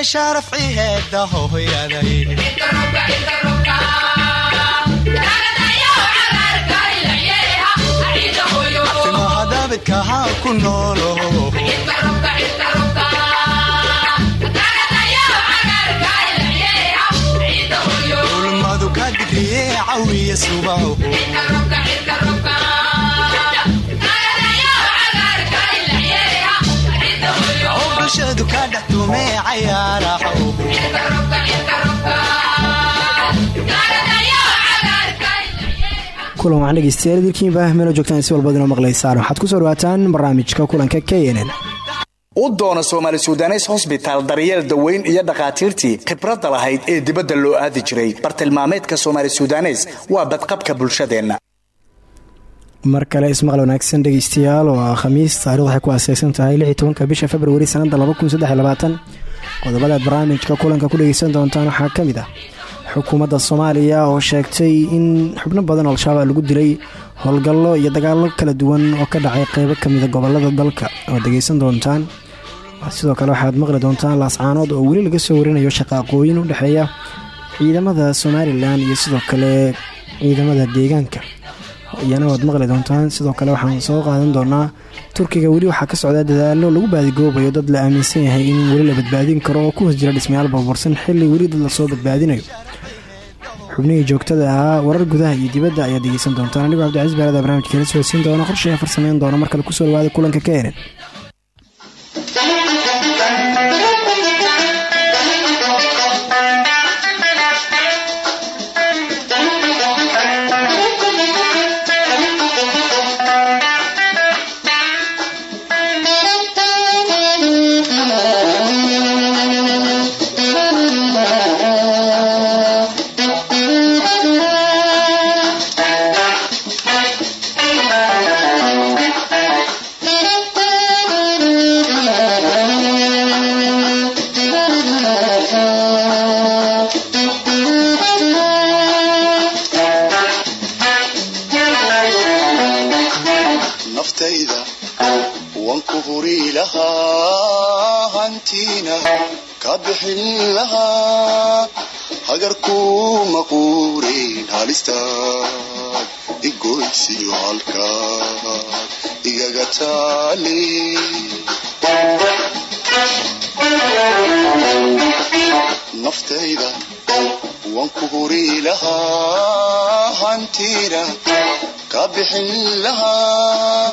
iyo sharaf ciheeda hooyaday abidkaha ku noolo. Ulmadu ka digriye cawiya subaho bulshadu ka dhex tume cayaaraho kulan waxaan dhegeystayaal dilkiinba meelo joogtaan si walbad inoo maqlaysaan waxaad ku soo dhawaataan barnaamijka kulanka k u doona soomaali sudanes hosbitaal daryeel daweyn iyo dhakhaatiirtii khibradda lahayd ee dibadda loo aadi jiray. Bartilmaameedka soomaali sudanes waa badqabka bulshadeenna mar kale ismaqal wanaagsan dhegeystayaal waa khamiis. Taarikhdu waxay ku aaseysan tahay ka bisha februari sanada qodobadaad barnaamijka kulanka ku dhegeysan doontaan waxaa ka mid ah xukuumadda soomaaliya oo sheegtay in xubno badan oo al-shabaab lagu dilay howlgallo iyo dagaallo kala duwan oo ka dhacay qeybo kamida gobollada dalka oad dhegeysan doontaan. Sidoo kale waxaad maqli doontaan laascaanood oo weli laga soo warinayo shaqaaqooyin u dhexeeya ciidamada somalilan iyo sidoo kale ciidamada deegaanka iyana waad maqli doontaan. Sidoo kale waxaan soo qaadan doonaa turkiga. Weli waxaa ka socda dadaalo lagu baadigoobayo dad la aaminsan yahay in weli la badbaadin karo oo ku hoos jira dhismayaal burbursan xilli weli dad la soo badbaadinayo. Xubnihii joogtada ahaa warar gudaha iyo dibadda ayaad dhegeysan doontaan. Anigoo cabdicaiis baarada barnamijka la socodsiin doona qorshaha farsameyn doona markale ku soo dhawaada kulanka ka enen buri lahaa hantiina ka bixin lahaa hagarku maquurin halistaad igoysiyo halkaad igaga taali naftayda waan ku huri lahaa hantiina ka bixin lahaa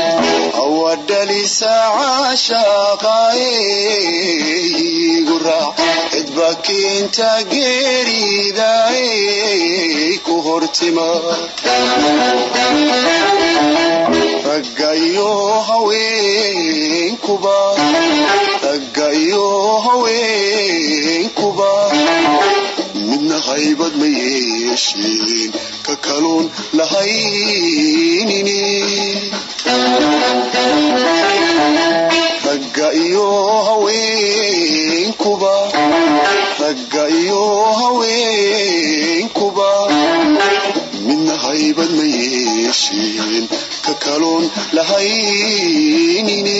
hawadhalisa caashaqaayigu raac cidbakiinta geeridaay ku hortima raggayo haweenkuba raggayo haweenkuba midna haybad ma yeesheen ka kaluun lahaynini ragga iyo haweenkuba ragga iyo haweenkuba midna haybad ma yeesheen ka kaloon lahaynini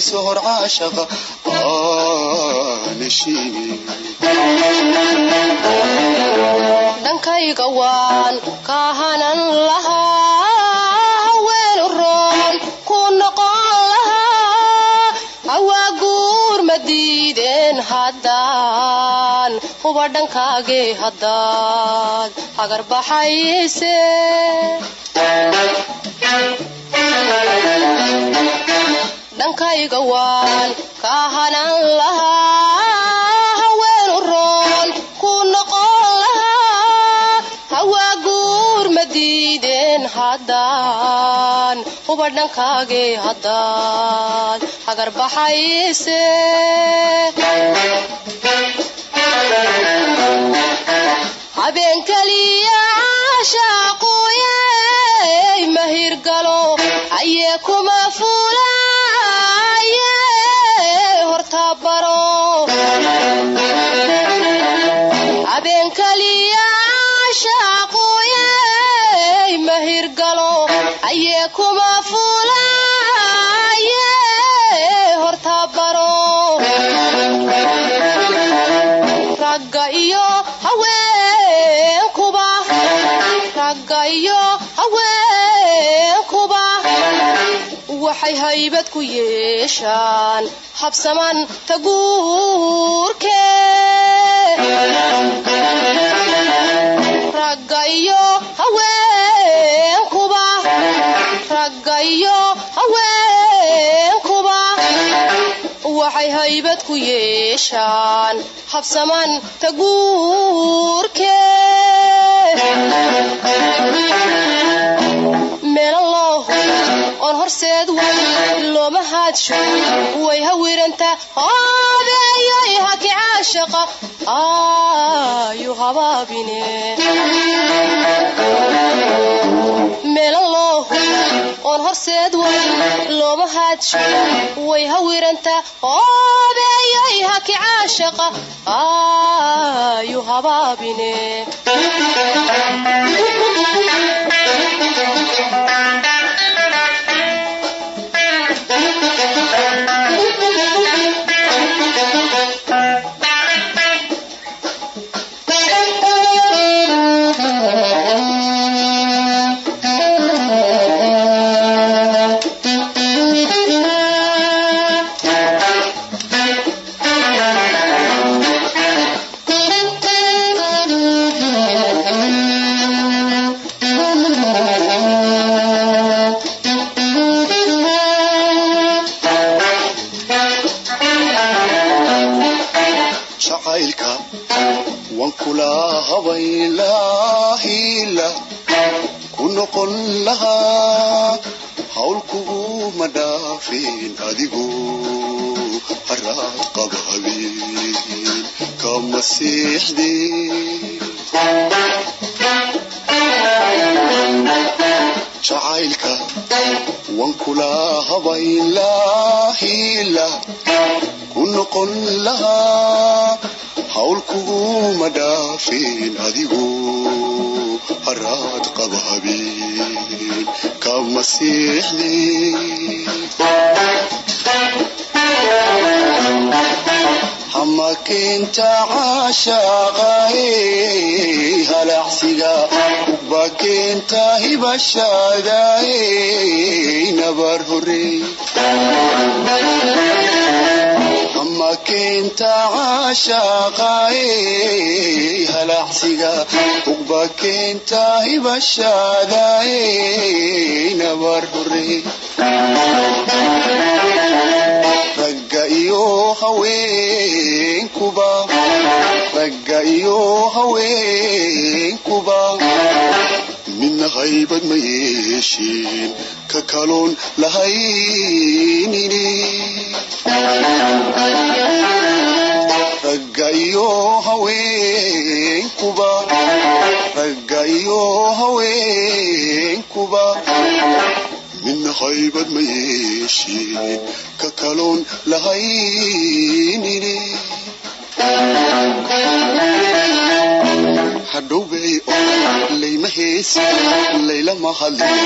iso hor caashaqa dhankayga waan kaahanan lahaa haween roon ku noqon lahaa hawaa guur ma diideen haddaan huba dhankaagee haddaad hagar baxayse dhankayga waan ka hanan lahaa haweenu roon ku noqon lahaa hawaa guur ma diideen haddaan huba dhankaagee haddaan hagar baxayse habeen keliya caashaaquuyey mahirgalo ayee kuma fuulaaye hortabaro habeen keliya caashaaquuyey mahirgalo ayee kuma fuulaaye waxay haybad ku yeeshaan. Habsaman taguurke. Ragga iyo haweenkuba ragga haweenkuba waxay haybad ku yeeshaan. Habsaman taguurke meelalooh oon horseed way looma haadsho way hawiranta hoobeeyay haki caashaqa ayu habaabine. Meelalooh oon horseed way looma haadsho way hawiranta hoobeeyay haki caashaqa ayu habaabine Thank you. Jacaylka waan kula habaylaahila ku noqon lahaa hawl kuguma dhaafin adigu. Haraad qaba habeen kama seexdeen hama keenta caashaaqae halacsiga ba keenta hibashaadae nabar horey hama keenta caashaaqae halacsiga ugba keenta hibashaadae nabar horey iyo haweenkuba midna haybad ma yeesheen ka kaloon lahaynini haybad ma yeesheen ka kaloon lahaynini hadhowbay layma heesi laylama hadlin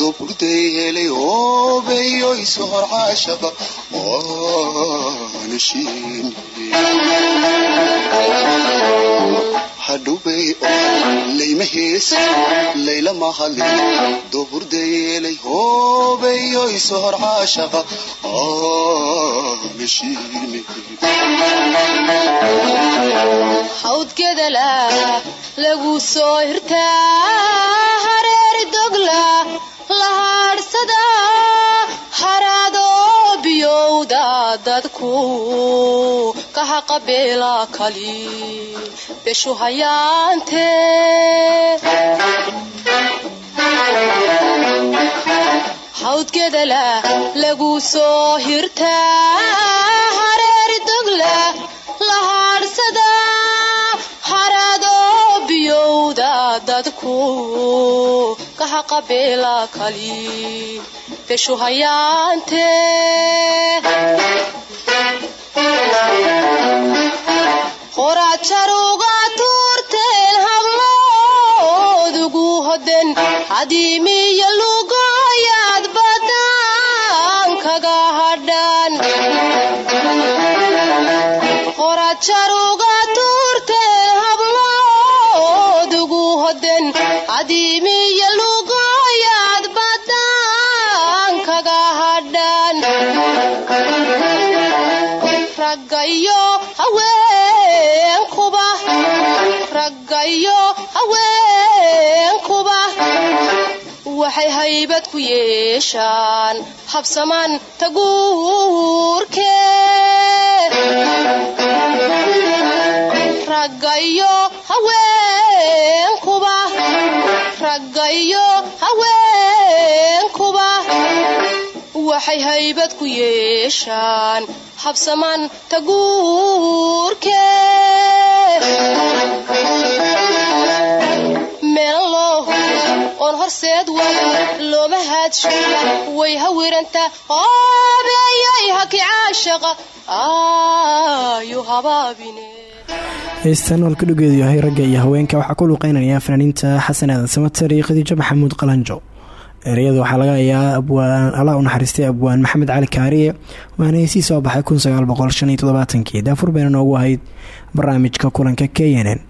doburday helay hoobeyo iso hor caashaqa shiin hadhowbay layma heesi laylama hadlin doburday helay hoobeyo iso hor caashaqa waana shiin hawdgedala lagu soo hirtaa hareeri dogla la haadhsada haraadoo biyow dadku ka haqabeela kali beshu hayaante hawdgedala lagu soo hirtaa hareeri dogla la haadhsada haraadoo biyowda dadku ka haqabeela kali beshu hayaante horaad jaruga waxay haybad ku yeeshaan. Habsamaan taguurke. Haweenkuba raggayo haweenkuba waxay haybad ku yeeshaan. Habsamaan taguurke oon horseed wada looma haadsho way hawiranta oobeeyay haki caashaqa. Ayu habaabine. Heystan walka dhugeedu yahay ragga iyo haweenka. Waxaa ku luuqeynaya fanaaniinta xasan aadan samater iyo khadiijo maxamuud qalanjo. Ereyada waxaa laga hayaa abwaan allah u naxariistay abwaan maxamed cali kaariye waana heysii soo baxay kun sagaal boqol shan iyo toddobaatanki daafur bayna noogu ahayd barnaamijka kulanka k n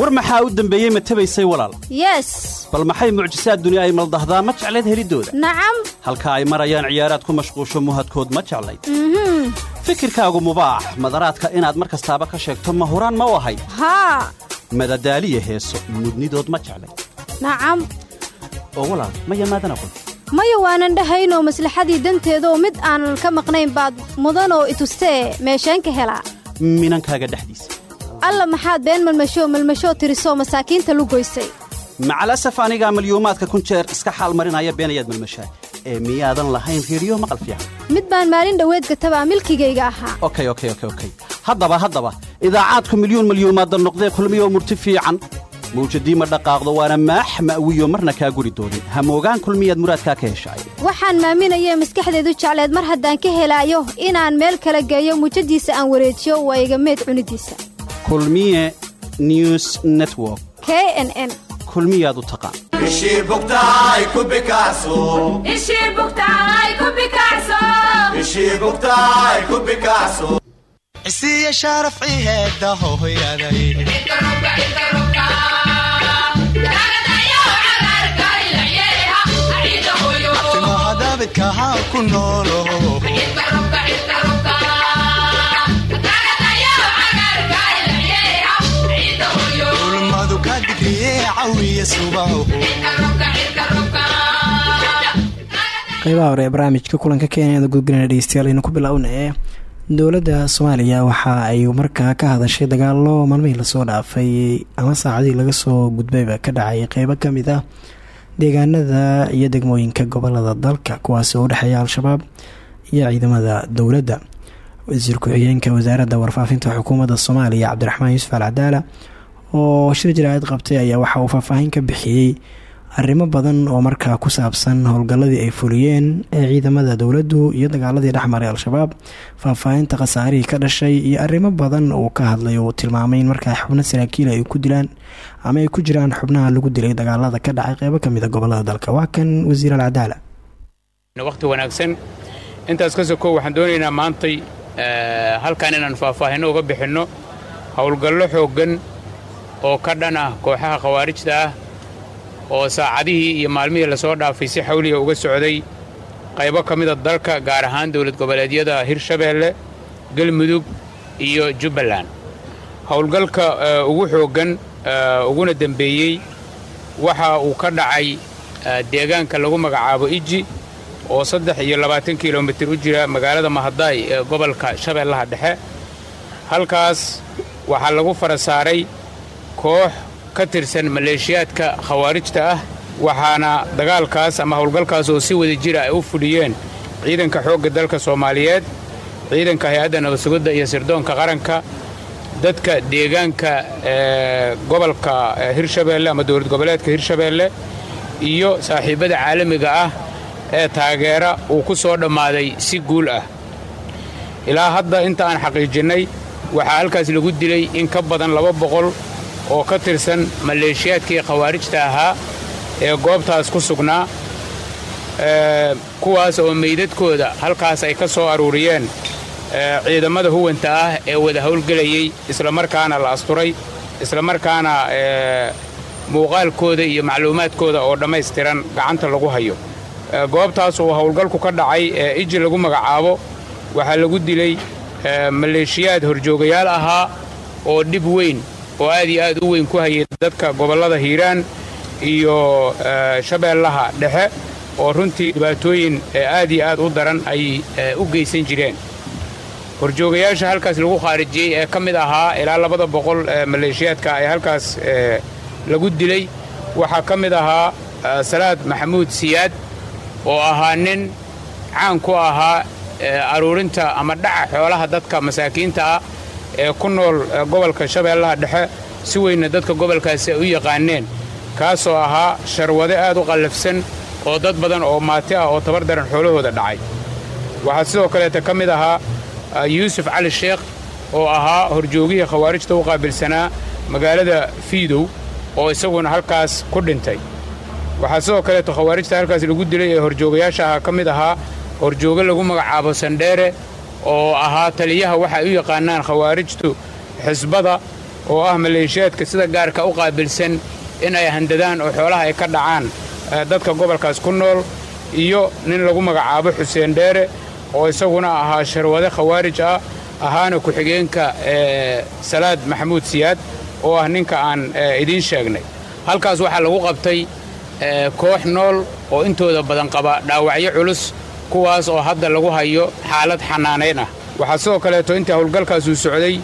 war maxaa u dembeeyey ma tabaysay walaal? Yes. Bal maxay mucjisaad duni ay maldahdaa? Ma jeclayd heliddooda nacam halka ay marayaan ciyaaraad ku mashquusho muhadkood ma jeclayd? Fikirkaagu mubaax. Madaraadka inaad mar kastaaba ka sheegto ma huraan ma u ahayd? Haa madadaaliya heeso mudnidood ma jeclayd nacam oo walaal maya maadan aqoon maya waanan dhahaynoo maslaxadii danteedaoo mid aanan ka maqnayn baad mudanoo itustee meesheen ka helaa minankaaga dhexdiisa. Alla maxaad been malmashoo malmashoo tirisoo masaakiinta lugoysay macalasaf anigaa malyuumaadka kun jeer iska xaal marinaya beenayaad malmashaa ee miyaadan lahayn reeriyo maqal fiican. Mid baan maalin dhoweed gatabaa milkigayga ahaa. Okay okay okay okay. Haddaba haddaba idaacaadku milyuun malyuumaadda noqdee kulmiyoo murti fiican mawjadii ma dhaqaaqdo waana maax ma'wiyo marna kaa guri doonin hamoogaan kulmiyaad muraadkaa ka heshaay waxaan maaminayee maskaxdeedu jecleed mar haddaan ka helaayo inaan meel kala geeyo muujadiisa aan wareejiyo waa iga meed cunidiisa kulmiye news network. K n n. Kulmiyaad u taqaan ishii ku bikacso sharaf ciheeda hooyaday ku noolo qeybaha hore ee barnaamijka kulanka keenyada gudbinana dhegeystayaal aynu ku biloawna ee dowladda soomaaliya waxa ay markaa ka hadashay dagaalo maalmihii la soo dhaafay ama saacadii laga soo gudbayba ka dhacay. Qeybo ka mid ah deegaanada iyo degmooyinka gobollada dalka kuwaas oo u dhexeeya al-shabaab iyo ciidamada dowladda. Wasiir ku-xigeenka wasaaradda warfaafinta xukuumadda soomaaliya cabdiraxmaan yuusuf al cadaala oo shir jaraa'id qabtay ayaa waxa uu faahfaahin ka bixiyey arrimo badan oo markaa ku saabsan howlgalladii ay fuliyeen ee ciidamada dowladdu iyo dagaaladii dhexmaray al-shabaab faahfaahinta khasaarihii ka dhashay iyo arrimo badan uu ka hadlay oo tilmaamay in markaa xubno saraakiil ay ku dilaan ama ay ku jiraan xubnaha lagu dilay dagaalada ka dhacay qeybo ka mid a gobollada dalka. Waa kan wasiir al cadaala waqti wanaagsan. Intaas ka sokow waxaan doonaynaa maantay halkan inaan faahfaahinno uga bixinno howlgallo xooggan oo ka dhan ah kooxaha khawaarijta ah oo saacadihii iyo maalmihii la soo dhaafay si xawliga uga socday qaybo ka mida dalka gaar ahaan dowlad goboleedyada hirshabeelle galmudug iyo jubbaland. Howlgalka ugu xooggan uguna dembeeyey waxa uu ka dhacay deegaanka lagu magacaabo iji oo saddex iyo labaatan kilomitir u jira magaalada mahadaay ee gobolka shabeellaha dhexe. Halkaas waxaa lagu fara saaray koox ka tirsan maleeshiyaadka khawaarijta ah waxaana dagaalkaas ama howlgalkaas oo si wada jira ay u fudhiyeen ciidanka xoogga dalka soomaaliyeed ciidanka hay'adda nabadsugidda iyo sirdoonka qaranka dadka deegaanka ee gobolka hirshabeelle ama dowlad goboleedka hirshabeelle iyo saaxiibbada caalamiga ah ee taageera uu ku soo dhammaaday si guul ah. Ilaa hadda inta aan xaqiijinnay waxaa halkaas lagu dilay in ka badan laba boqol oo ka tirsan maleeshiyaadkii khawaarijta ahaa ee goobtaas ku sugnaa kuwaas oo meydadkooda halkaas ay ka soo aruuriyeen ciidamada huwanta ah ee wada howlgelayey islamarkaana la asturay islamarkaana muuqaalkooda iyo macluumaadkooda oo dhammaystiran gacanta lagu hayo. Goobtaas uu howlgalku ka dhacay ee iji lagu magacaabo waxaa lagu dilay maleeshiyaad horjoogayaal ahaa oo dhib weyn oo aad iyo aad u weyn ku hayay dadka gobollada hiiraan iyo shabeellaha dhexe oo runtii dhibaatooyin aad iyo aad u daran ay u geysan jireen horjoogayaasha halkaas lagu khaarijiyey ee ka mid ahaa ilaa labada boqol maleeshiyaadka ee halkaas lagu dilay waxaa ka mid ahaa salaad maxamuud siyaad oo ahaa nin caan ku ahaa aruurinta ama dhaca xoolaha dadka masaakiinta ah ee ku nool gobolka shabeellaha dhexe si weynna dadka gobolkaasi ay u yaqaaneen kaasoo ahaa sharwade aad u qallafsan oo dad badan oo maati ah oo tabar daran xoolahooda dhacay. Waxaa sidoo kaleeta ka mid ahaa yuusuf cali sheekh oo ahaa horjoogihii khawaarijta u qaabilsanaa magaalada fiidow oo isaguna halkaas ku dhintay. Waxaa sidoo kaleeto khawaarijta halkaas lagu dilay ee horjoogayaasha ahaa ka mid ahaa horjoogo lagu magacaabo sandheere oo ahaa taliyaha waxa ay u yaqaanaan khawaarijtu xisbada oo ah maleeshiyaadka sida gaarka u qaabilsan in ay handadaan oo xoolaha ay ka dhacaan dadka gobolkaas ku nool iyo nin lagu magacaabo xuseen dheere oo isaguna ahaa sharwade khawaarij ah ahaana ku-xigeenka salaad maxamuud siyaad oo ah ninka aan idiin sheegnay. Halkaas waxaa lagu qabtay koox nool oo intooda badan qaba dhaawacyo culus kuwaas oo hadda lagu hayo xaalad xanaanayn ah. Waxaa sidoo kaleeto intii howlgalkaasuu socday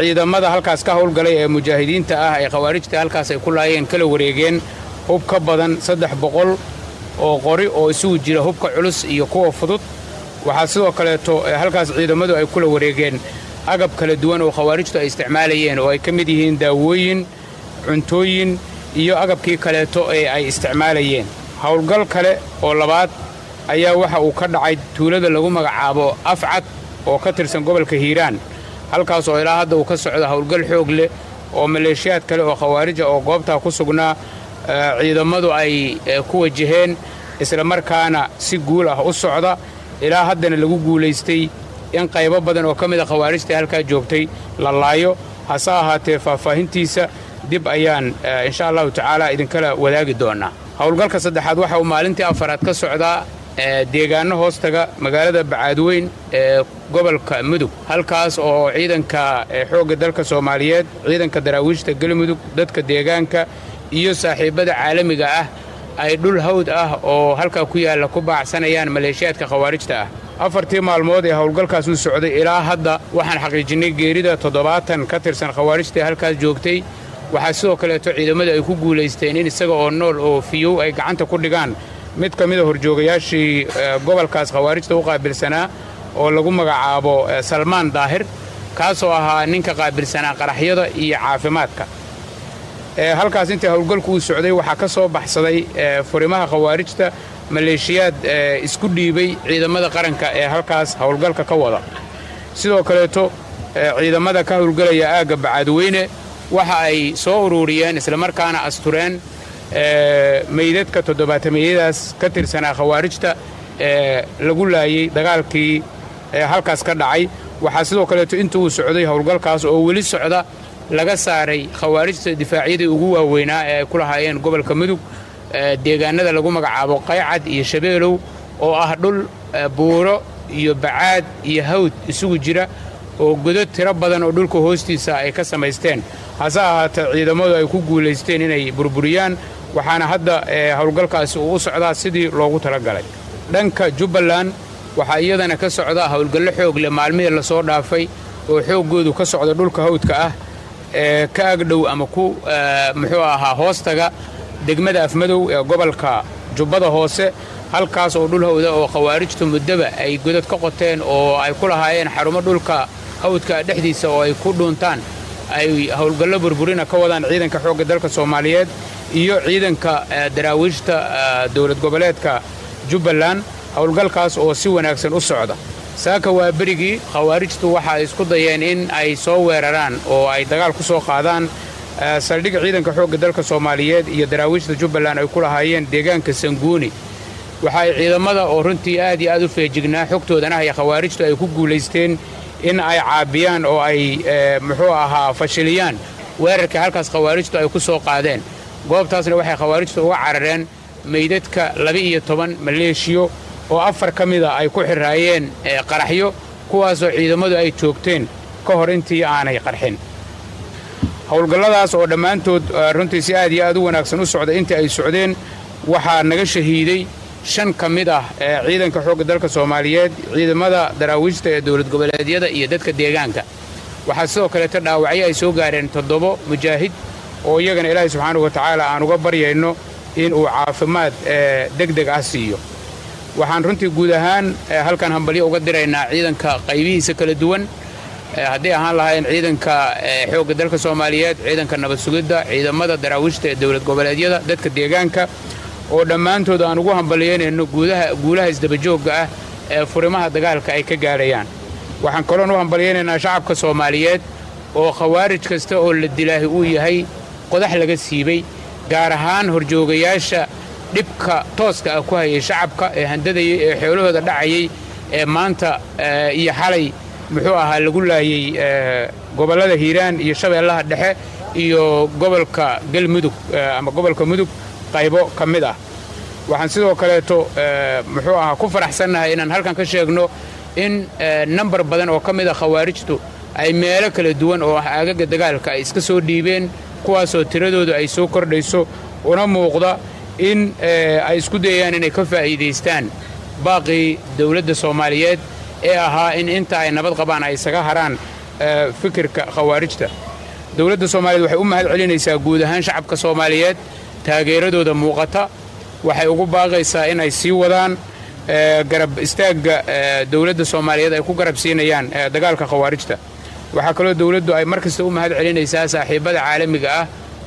ciidamada halkaas ka howlgalay ee mujaahidiinta ah ee khawaarijta halkaas ay ku laayeen kala wareegeen hub ka badan saddex boqol oo qori oo isugu jira hubka culus iyo kuwa fudud. Waxaa sidoo kaleeto halkaas ciidamadu ay kula wareegeen agab kala duwan oo khawaarijtu ay isticmaalayeen oo ay ka mid yihiin daawooyin cuntooyin iyo agabkii kaleeto ee ay isticmaalayeen. Howlgal kale oo labaad ayaa waxa uu ka dhacay tuulada lagu magacaabo afcad oo ka tirsan gobolka hiiraan. Halkaas oo ilaa hadda uu ka socdo howlgal xoog leh oo maleeshiyaad kale oo khawaarija oo goobtaa ku sugnaa ciidamadu ay ku wajaheen islamarkaana si guul ah u socda. Ilaa haddana lagu guulaystay in qaybo badan oo ka mida khawaarijta halkaa joogtay la laayo. Hase ahaatee faahfaahintiisa dib ayaan insha allahu tacaala idinkala wadaagi doonnaa howlgalka saddexaad waxa uu maalintii afaraad ka socdaa deegaanno hoostaga magaalada bacaadweyn ee gobolka mudug. Halkaas oo ciidanka xoogga dalka soomaaliyeed ciidanka daraawiishta galmudug dadka deegaanka iyo saaxiibbada caalamiga ah ay dhul hawd ah oo halkaa ku yaalla ku baacsanayaan maleeshiyaadka khawaarijta ah. Afartii maalmood ee howlgalkaas uu socday ilaa hadda waxaan xaqiijinnay geerida toddobaatan ka tirsan khawaarijtaee halkaas joogtay. Waxaa sidoo kaleeto ciidamadu ay ku guulaysteen in isaga oo nool oo fiyow ay gacanta ku dhigaan mid ka mida horjoogayaashii gobolkaas khawaarijta u qaabilsanaa oo lagu magacaabo salmaan daahir kaasoo ahaa ninka qaabilsanaa qaraxyada iyo caafimaadka. Halkaas intii howlgalku uu socday waxaa ka soo baxsaday furimaha khawaarijta maleeshiyaad isku dhiibay ciidamada qaranka ee halkaas howlgalka ka wada. Sidoo kaleeto ciidamada ka howlgelaya aagga bacaadweyne waxa ay soo ururiyeen islamarkaana astureen meydadka toddobaatameyadaas ka tirsanaa khawaarijta ee lagu laayey dagaalkii halkaas ka dhacay. Waxaa sidoo kaleeto inta uu socday howlgalkaas oo weli socda laga saaray khawaarijta difaacyadii ugu waaweynaa ee ay ku lahaayeen gobolka mudug deegaanada lagu magacaabo qaycad iyo shabeelow oo ah dhul buuro iyo bacaad iyo hawd isugu jira oo godad tiro badan oo dhulka hoostiisa ay ka samaysteen. Hase ahaatee ciidamadu ay ku guulaysteen inay burburiyaan waxaana hadda howlgalkaasi uu u socdaa sidii loogu talagalay. Dhanka jubbaland waxaa iyadana ka socda howlgallo xoog leh maalmihii la soo dhaafay oo xooggoodu ka socda dhulka hawdka ah ee ka agdhow ama ku muxuu ahaa hoostaga degmada afmadow ee gobolka jubbada hoose halkaas oo dhul hawda oo khawaarijtu muddaba ay godad ka qoteen oo ay ku lahaayeen xarumo dhulka hawdka dhexdiisa oo ay ku dhuuntaan ay howlgallo burburina ka wadaan ciidanka xoogga dalka soomaaliyeed iyo ciidanka daraawiishta dowlad goboleedka jubbaland howlgalkaas oo si wanaagsan u socda. Saaka waa berigii khawaarijtu waxa ay isku dayeen in ay soo weeraraan oo ay dagaal ku soo qaadaan saldhig ciidanka xoogga dalka soomaaliyeed iyo daraawiishta jubbaland ay ku lahaayeen deegaanka sanguuni waxa ay ciidamada oo runtii aad iyo aad u feejignaa xogtoodana haya khawaarijtu ay ku guulaysteen in ay caabiyaan oo ay muxuu ahaa fashiliyaan. Weerarkai halkaas khawaarijtu ay ku soo qaadeen goobtaasna waxay khawaarijtu uga carareen meydadka laba-iyo toban maleeshiyo oo afar ka mida ay ku xiraayeen qaraxyo kuwaasoo ciidamadu ay joogteen ka hor intii aanay qarxin. Howlgalladaas oo dhammaantood runtii si aad iyo aad u wanaagsan u socda intii ay socdeen waxaa naga shahiiday shan ka mid ah ee ciidanka xoogga dalka soomaaliyeed ciidamada daraawiishta ee dowlad goboleedyada iyo dadka deegaanka. Waxaa sidoo kaleeto dhaawacyo ay soo gaareen toddobo mujaahid oo iyagana ilaahay subxaanahu wa tacaala aan uga baryayno in uu caafimaad deg deg ah siiyo. Waxaan runtii guud ahaan halkan hambalyo uga diraynaa ciidanka qaybihiisa kala duwan. Hadday ahaan lahaayeen ciidanka xoogga dalka soomaaliyeed ciidanka nabad sugidda ciidamada daraawiishta ee dowlad goboleedyada dadka deegaanka oo dhammaantood aan ugu hambalyaynayno guulaha isdabajoogga ah ee furimaha dagaalka ay ka gaadhayaan waxaan kaloon u hambalyaynaynaa shacabka soomaaliyeed oo khawaarij kasta oo la dilaahi uu yahay qodax laga siibay gaar ahaan horjoogayaasha dhibka tooska ah ku hayay shacabka ee handadayay ee xoolahooda dhacayay ee maanta iyo xalay muxuu ahaa lagu laayey gobollada hiiraan iyo shabeellaha dhexe iyo gobolka galmudug ama gobolka mudug qaybo ka mid ah. Waxaan sidoo kaleeto muxuu ahaa ku faraxsannahay inaan halkan ka sheegno in nambar badan oo ka mid a khawaarijtu ay meelo kala duwan oo ah aagaga dagaalka ay iska soo dhiibeen kuwaasoo tiradoodu ay soo kordhayso una muuqda in ay isku dayayaan inay ka faa'iidaystaan baaqii dowladda soomaaliyeed ee ahaa in inta ay nabad qabaan ay isaga haraan fikirka khawaarijta. Dowladda soomaaliyeed waxay u mahad celinaysaa guud ahaan shacabka soomaaliyeed taageeradooda muuqata waxay ugu baaqaysaa inay sii wadaan garab istaagga dowladda soomaaliyeed ay ku garab siinayaan dagaalka khawaarijta waxaa kaloo dowladdu ay mar kasta u mahad celinaysaa saaxiibbada caalamiga ah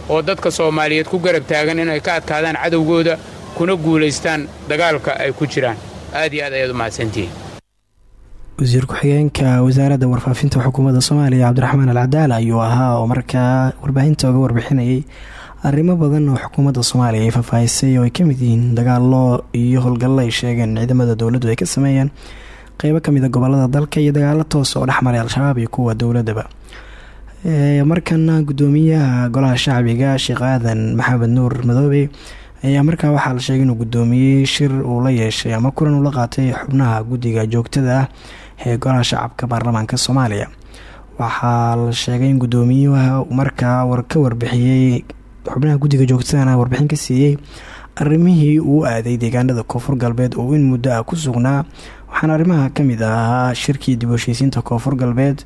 oo dadka soomaaliyeed ku garab taagan inay ka adkaadaan cadowgooda kuna guulaystaan dagaalka ay ku jiraan. Aad iyo aad ayaad u mahadsantihiin. Wasiir ku-xigeenka wasaaradda warfaafinta xukuumadda soomaaliya cabdiraxmaan al cadaala ayuu ahaa oo markaa warbaahinta uga warbixinayay arrimo badan oo xukuumadda soomaaliya ay faahfaahisay oo ay ka mid yihiin dagaalo iyo howlgallo ay sheegeen ciidamada dowladdu ay ka sameeyeen qeybo ka mid a gobollada dalka iyo dagaalo toos oo dhexmaray al-shabaab iyo kuwa dowladaba markana gudoomiyaha golaha shacbiga sheekh aadan maxamed nuur madoobe ayaa markaa waxaa la sheegay inuu gudoomiyey shir uu la yeeshay ama kulan uu la qaatay xubnaha guddiga joogtada ah ee golaha shacabka baarlamaanka soomaaliya. Waxaa la sheegay in gudoomiyuha markaa ka warbixiyey xubnaha guddiga joogtadana warbixin ka siiyey arrimihii uu aaday deegaanada koonfur galbeed oo in muddo ah ku sugnaa waxaana arrimaha ka mid ahaa shirkii dib heshiisiinta koonfur galbeed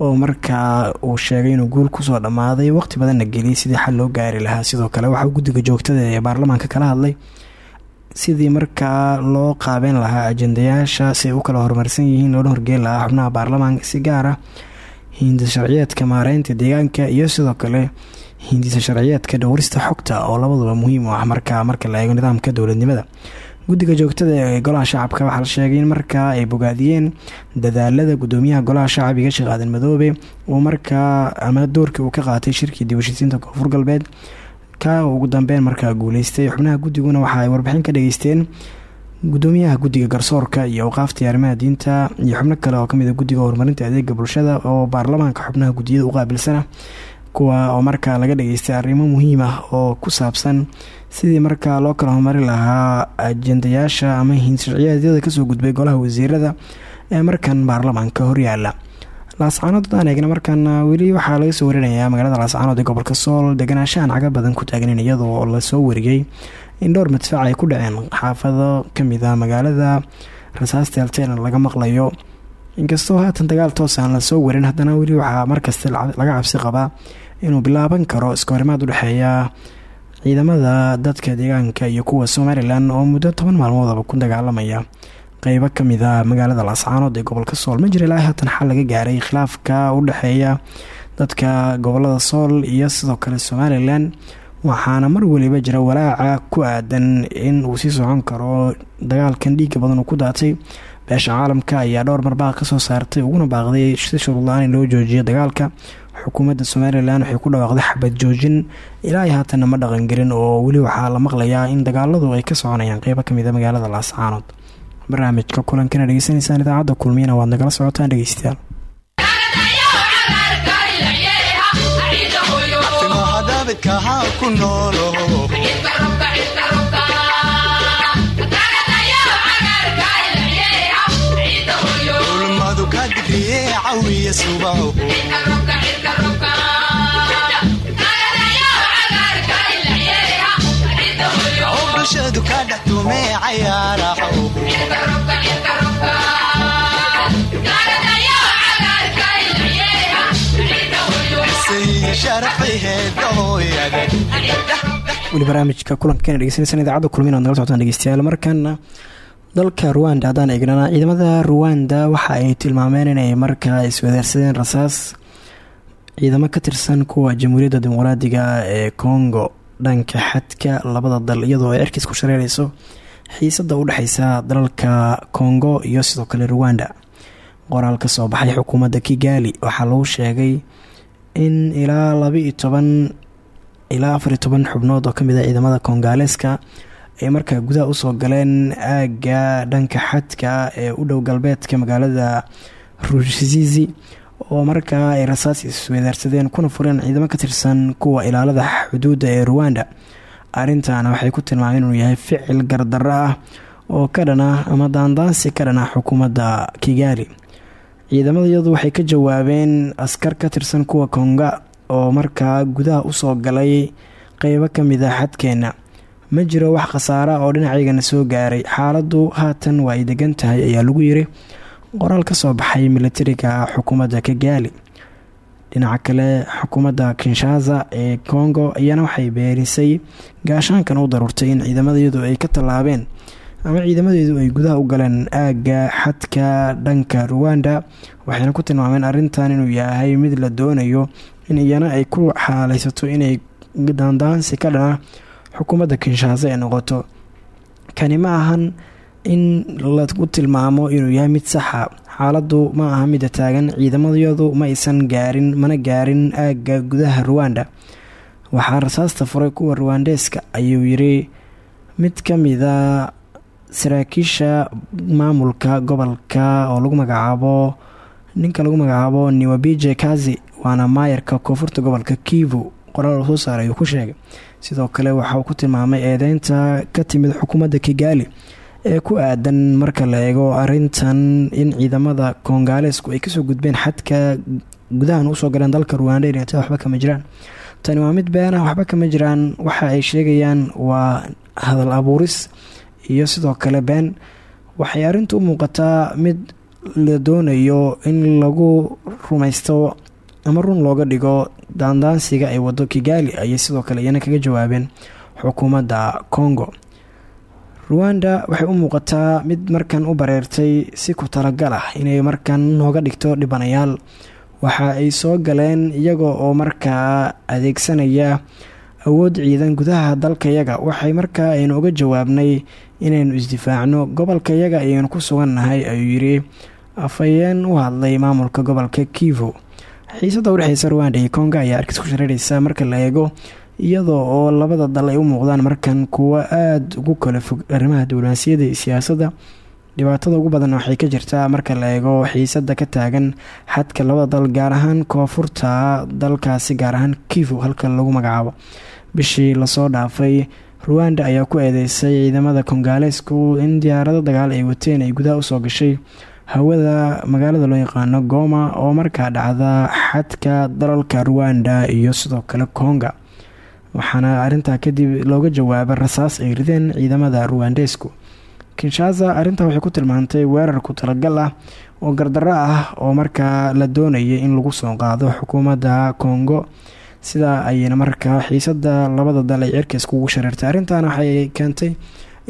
oo markaa uu sheegay inuu guul ku soo dhammaaday waqti badanna geliyay sidii xal loo gaari lahaa. Sidoo kale waxauu guddiga joogtada ee baarlamaanka kala hadlay sidii markaa loo qaabeyn lahaa ajendayaasha si ay u kala horumarsan yihiin loona horgeyn lahaa xubnaha baarlamaanka si gaar ah hindisa sharciyeedka maareynta deegaanka iyo sidoo kale hindisa sharciyeedka dhowrista xogta oo labaduba muhiim u ah markaa marka la eego nidaamka dowladnimada guddiga joogtada ee golaha shacabka waxaa la sheegay in markaa ay bogaadiyeen dadaalada gudoomiyaha golaha shacbiga sheekh aadan madoobe uu markaa ama doorkii uu ka qaatay shirkii dib heshiisiinta koonfur galbeed. Ka ugu dambeyn markaa guuleystay xubnaha guddiguna waxa ay warbixin ka dhageysteen gudoomiyaha guddiga garsoorka iyo awqaafta arrimaha diinta iyo xubno kale oo ka mid a guddiga horumarinta adeega bulshada oo baarlamaanka xubnaha guddiyada u qaabilsana kuwa oo markaa laga dhageystay arrimo muhiim ah oo ku saabsan sidii markaa loo kala horumari lahaa ajendayaasha ama hinsharciyeedyada ka soo gudbay golaha wasiirada ee markan baarlamaanka horyaala laascaanood hadaan eegna markaana weli waxaa laga soo warinayaa magaalada laascaanood ee gobolka sool deganaanshahan caga badan ku taagnin iyadoo la soo wariyey in dhowr madfac ay ku dhaceen xaafado ka mid ah magaalada rasaasta alteena laga maqlayo. Inkastoo haatan dagaal toos aan la soo warin haddana weli waxaa markasta laga cabsi qabaa inuu bilaaban karo iskahorimaad udhexeeya ciidamada dadka deegaanka iyo kuwa somalilan oo muddo toban maalmoodaba ku dagaalamaya. Qeybo ka mid a magaalada laascaanood ee gobolka sool ma jira ilaa haatan xal laga gaaray khilaafka u dhexeeya dadka gobollada sool iyo sidoo kale somalilan waxaana mar waliba jira walaaca ku aadan in uu sii socon karo. Dagaalkan dhiiga badan uu ku daatay beesha caalamka ayaa dhowr marbaaq ka soo saartay uguna baaqday si shuruudla-aan in loo joojiyo dagaalka xukuumadda somalilan waxay ku dhawaaqday xabad joojin. Ilaa haatanna ma dhaqangelin oo weli waxaa la maqlayaa in dagaaladu ay ka soconayaan qeybo ka mid a magaalada laascaanood barnaamijka kulankana dhegeysanaysaan idaacadda kulmiyana waad nagala socotaan dhegeystayaal bulshadu weli barnaamijka kulankan dhegeysanaysan idaacadda kulmin ad nagala socotaan dhegeystayaal markaana dalka ruwanda haddaan eegnana ciidamada ruwanda waxa ay tilmaameen inay markaa iswadaarsadeen rasaas ciidamo ka tirsan kuwa jamhuuriyadda dimuqraadiga ee congo dhanka xadka labada dal iyadoo ay erkiis ku shareereyso xiisada u dhexeysa dalalka congo iyo sidoo kale ruwanda qoraal ka soo baxay xukuumadda kigali waxaa lagu sheegay in ilaa laba-iyo toban ilaa afariyo toban xubnood oo ka mid ah ciidamada kongaaleeska ay markaa gudaha u soo galeen aagga dhanka xadka ee u dhow galbeedka magaalada rusizi oo markaa ay rasaas iswadaarsadeen kuna fureen ciidamo ka tirsan kuwa ilaalada xuduudda ee ruwanda arrintaana waxay ku tilmaameen inuu yahay ficil gardaro ah oo ka dhan ah ama daandaansi ka dhan ah xukuumadda kigali. Ciidamadayadu waxay ka jawaabeen askar ka tirsan kuwa konga oo markaa gudaha u soo galay qeybo ka mid a xadkeena ma jiro wax khasaara oo dhinacaygana soo gaaray. Xaaladu haatan waa ay degan tahay ayaa lagu yiri qoraal ka soo baxay militariga xukuumadda kigali. Dhinaca kale xukuumadda kinshaza ee congo iyana waxay beenisay gaashaankan u daruurtay in ciidamadeedu ay ka tallaabeen ama ciidamadeedu ay gudaha u galeen aagga xadka dhanka ruwanda waxayna ku tilmaameen arrintan inuu yahay mid la doonayo in iyana ay ku xaaleysato inay daandaansi ka dhana xukuumadda kinshaasa ee noqoto. Kani ma ahan in lagu tilmaamo inuu yahay mid saxa. Xaaladdu ma aha mida taagan ciidamadoodu ma aysan gaarin mana gaarin aagga gudaha ruwanda waxaa rasaasta furay kuwa ruwandeeska ayuu yiri. Mid ka mida saraakiisha maamulka gobolka oo lagu magacaabo ninka lagu magacaabo niwabije kazi waana maayarka koonfurta gobolka kivu. Qoraal uu soo saaray uu ku sheegay. Sidoo kale waxa uu ku tilmaamay eedeynta ka timid xukuumadda kigali ee ku aadan marka la eego arintan in ciidamada koongaaleesku ay ka soo gudbeen xadka gudahan u soo galeen dalka ruwanda inta waxba kama jiraan. Tani waa mid been waxba kama jiraan. Waxa ay sheegayaan waa hadal abuuris iyo sidoo kale been. Waxay arrintu u muuqataa mid la doonayo in lagu rumaysto ama run looga dhigo daandaansiga ay wado kigali ayay sidoo kale iyana kaga jawaabeen xukuumadda congo ruwanda waxay u muuqataa mid markan u bareertay si ku talagal ah inay markan nooga dhigto dhibanayaal. Waxa ay soo galeen iyaga oo markaa adeegsanaya awood ciidan gudaha dalkayaga waxay markaa aynu uga jawaabnay inaynu isdifaacno gobolkayaga ayaynu ku sugannahay ayuu yiri afhayeen u hadlay maamulka gobolka kivu. Xiisada udhexeysa ruwanda iyo konga ayaa arkis ku shareereysa marka la eego iyadoo oo labada dal ay u muuqdaan markan kuwo aada ugu kala fog arrimaha diblomaasiyadda iyo siyaasadda. Dhibaatada ugu badan waxay ka jirtaa marka la eego xiisada ka taagan xadka labada dal gaar ahaan koonfurta dalkaasi gaar ahaan kivu halka lagu magacaabo. Bishii la soo dhaafay ruwanda ayaa ku eedeysay ciidamada kongaaleesku in diyaarado dagaal ay wateen ay gudaha u soo gashay. Hawada magaalada loo yaqaano goma oo markaa dhacda xadka dalalka ruwanda iyo sidoo kale konga waxaana arintaa kadib looga jawaabay rasaas ay rideen ciidamada ruwandesku kinshaza arintaa waxay ku tilmaantay weerar ku talagal ah oo gardaro ah oo markaa la doonayay in lagu soo qaado xukuumadda kongo sidaa ayayna markaa xiisada labada dal ay cirka iskugu shareertay arrintaana waxay keentay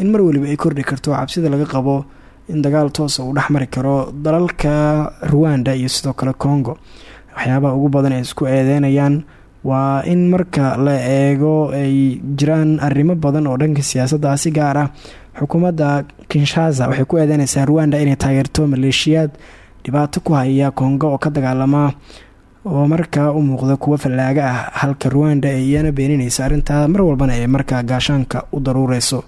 in mar waliba ay kordhi karto cabsida laga qabo in dagaal toosa uu dhexmari karo dalalka ruwanda iyo sidoo kale congo. Waxyaabaha ugu badan ay isku eedeynayaan waa in marka la eego ay jiraan arrimo badan oo dhanka siyaasadda si gaar ah xukuumadda kinshaza waxay ku eedeynaysaa ruwanda inay taageerto maleeshiyaad dhibaato ku haya kongo oo ka dagaalama oo markaa u muuqda kuwo fallaaga ah halka ruwanda ay iyana beeninaysa arrintaa mar walbana ay markaa gaashaanka u daruureyso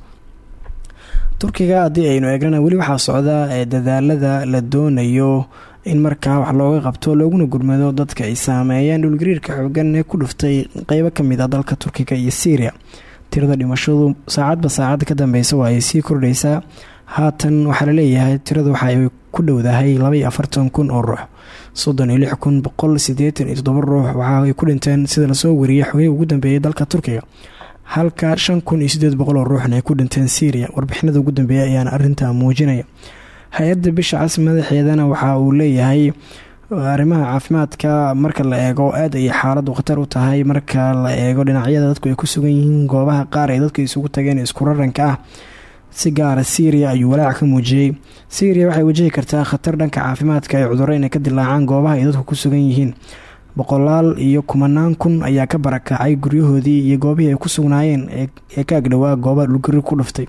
turkiga haddii aynu eegnana weli waxaa socda ee dadaalada la doonayo in markaa wax looga qabto looguna gurmado dadka ay saameeyeen dhulgariirka xoogan ee ku dhuftay qeybo ka mid ah dalka turkiga iyo syria. Tirada dhimashadu saacadba saacadda ka dambeysa waa ay sii kordhaysaa haatan waxaa la leeyahay tirada waxa ay ku dhowdahay labaiyo oo ruux. Soddon iyo lix kun boqol sideetan iyo toddoba ruux waxa ay ku dhinteen sida la soo wariyay xogihii ugu dambeeyay dalka turkiga. Halka shan kun ruuxna ay ku dhinteen syria warbixinada ugu dambeeyay ayaana arintaa muujinaya hay'adda bisha cas madaxeedana waxa uu leeyahay arrimaha caafimaadka marka la eego aad ayay xaaladu khatar u tahay. Marka la eego dhinacyada dadku ay ku sugan yihiin goobaha qaar ay dadku isugu tageen isku raranka ah si gaara syria ayuu walaac ka muujiyey. Syria waxay wajahi kartaa khatar dhanka caafimaadka ee cudurro inay ka dilaacaan goobaha ay dadku ku sugan yihiin. Boqolaal iyo kumanaan kun ayaa ka barakacay guryahoodii iyo goobihii ay ku sugnaayeen ee ka agdhowaa gooba dhulgari ku dhuftay.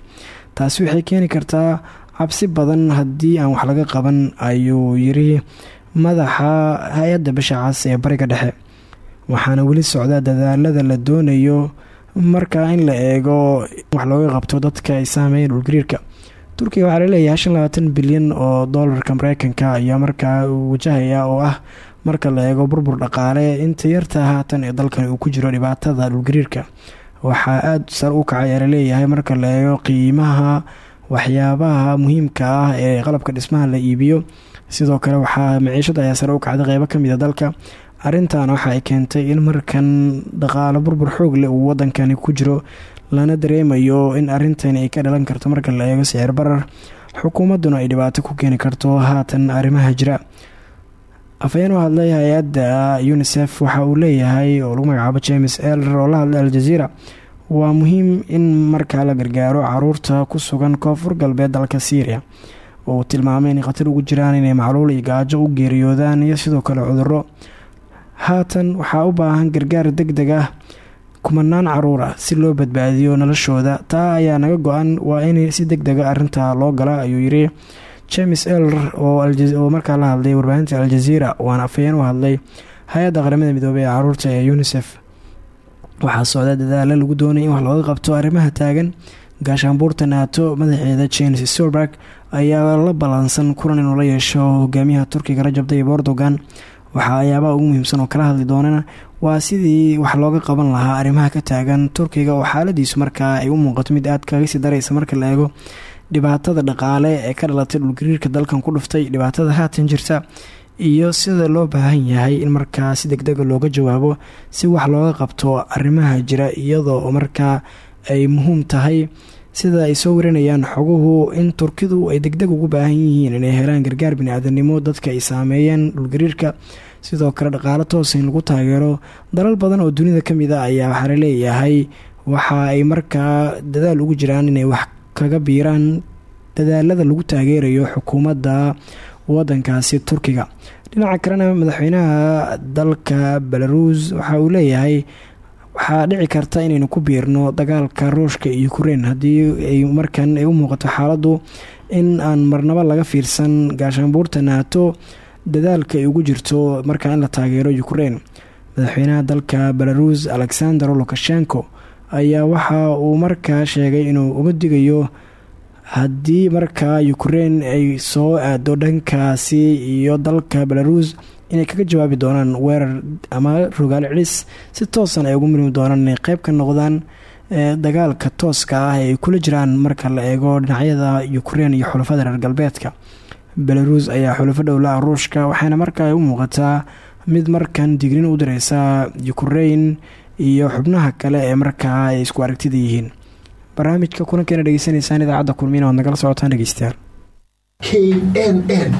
Taasi waxay keeni kartaa cabsi badan haddii aan wax laga qaban ayuu yiri madaxa hay'adda bisha ee bariga dhexe. Waxaana weli socda dadaalada la doonayo markaa in la eego wax looga qabto dadka ay saameeyeen dhulgariirka turkiga waxaa la leeyahay shan labaatan bilyan oo doolarka mareykanka ayaa markaa wajahaya oo ah marka la eego burbur dhaqaale inta yarta haatan ee dalkan uu ku jiro dhibaatada dhulgariirka waxaa aada sar u kacay ee la leeyahay marka la eego qiimaha waxyaabaha muhiimka ah ee qalabka dhismaha la iibiyo. Sidoo kale waxaa maciishada ayaa sare u kacday qeybo ka mid a dalka. Arintan waxa ay keentay in markan dhaqaalo burbur xoog leh uu wadankani ku jiro lana dareemayo in arintani ay ka dhalan karto marka la eego sicir barar. Xukuumadduna ay dhibaato ku keeni karto haatan arrimaha jira. Afhayeen u hadlay hay'adda unisef waxa uu leeyahay oo lagu magacaabo james elder oo la hadlay aljaziira waa muhiim in markaa la gargaaro carruurta ku sugan koonfur galbeed dalka syria oo uu tilmaamay inay khatar ugu jiraan inay macluul iyo gaajo u geeriyoodaan iyo sidoo kale cudurro. Haatan waxaa u baahan gargaar deg deg ah kumanaan carruur ah si loo badbaadiyo noloshooda. Taa ayaa naga go-an waa in si deg dega arintaa loo gala ayuu yiri james elder oo markaa la hadlay warbaahinta aljaziira waana afhayeen u hadlay hay'adda qaramada midoobey ee carruurta ee unisef waxaa socda dadaalo lagu doonay in wax looga qabto arrimaha taagan. Gaashaanbuurta naato madaxeeda james storberg ayaa la ballansan kulan inuu la yeesho hogaamiyaha turkiga rajab tayyib erdogan. Waxaa ayaabaha ugu muhiimsan oo kala hadli doonana waa sidii wax looga qaban lahaa arrimaha ka taagan turkiga oo xaaladiisu markaa ay u muuqato mid aad kaga sii daraysa marka la eego dhibaatada dhaqaale ee ka dhalatay dhulgariirka dalkan ku dhuftay dhibaatada haatan jirta iyo sida loo baahan yahay in markaa si deg dega looga jawaabo si wax looga qabto arrimaha jira iyadoo markaa ay muhiim tahay sida ay soo warinayaan xoguhu in turkidu ay degdeg ugu baahan yihiin inay helaan gargaar bini-aadanimo dadka ay saameeyeen dhulgariirka. Sidoo kale dhaqaalo toosa in lagu taageero. Dalal badan oo dunida ka mid a ayaa waxaa la leeyahay waxa ay markaa dadaal ugu jiraan inay wax kaga biiraan dadaalada lagu taageerayo xukuumadda wadankaasi turkiga dhinaca kalena madaxweynaha dalka belarus waxa uu leeyahay waxaa dhici karta inaynu ku biirno dagaalka ruushka iyo ukrein haddii ay markan ay u muuqato xaaladdu in aan marnabo laga fiirsan gaashaanbuurta naato dadaalka ay ugu jirto markaa in la taageero ukrein madaxweynaha dalka belarus alexander lukashenko ayaa waxa uu markaa sheegay inuu uga digayo haddii markaa ukrein ay soo aado dhankaasi iyo dalka belarus inay kaga jawaabi doonaan weerar ama rogaal cidhis si toosan ay ugu milmi doonaan inay qeyb ka noqdaan dagaalka tooska ah ee ay kula jiraan marka la eego dhinacyada ukrein iyo xulafada reer galbeedka. Belarus ayaa xulafo dhowlaha ruushka waxaana markaa u muuqataa mid markan digrin u direysa ukrain iyo xubnaha kale ee markaa ay isku aragtida yihiin barnaamijka kulankeena dhegeysanaysaan idaacadda kulmiina waad nagala socotaan dhegeystayaal. K n n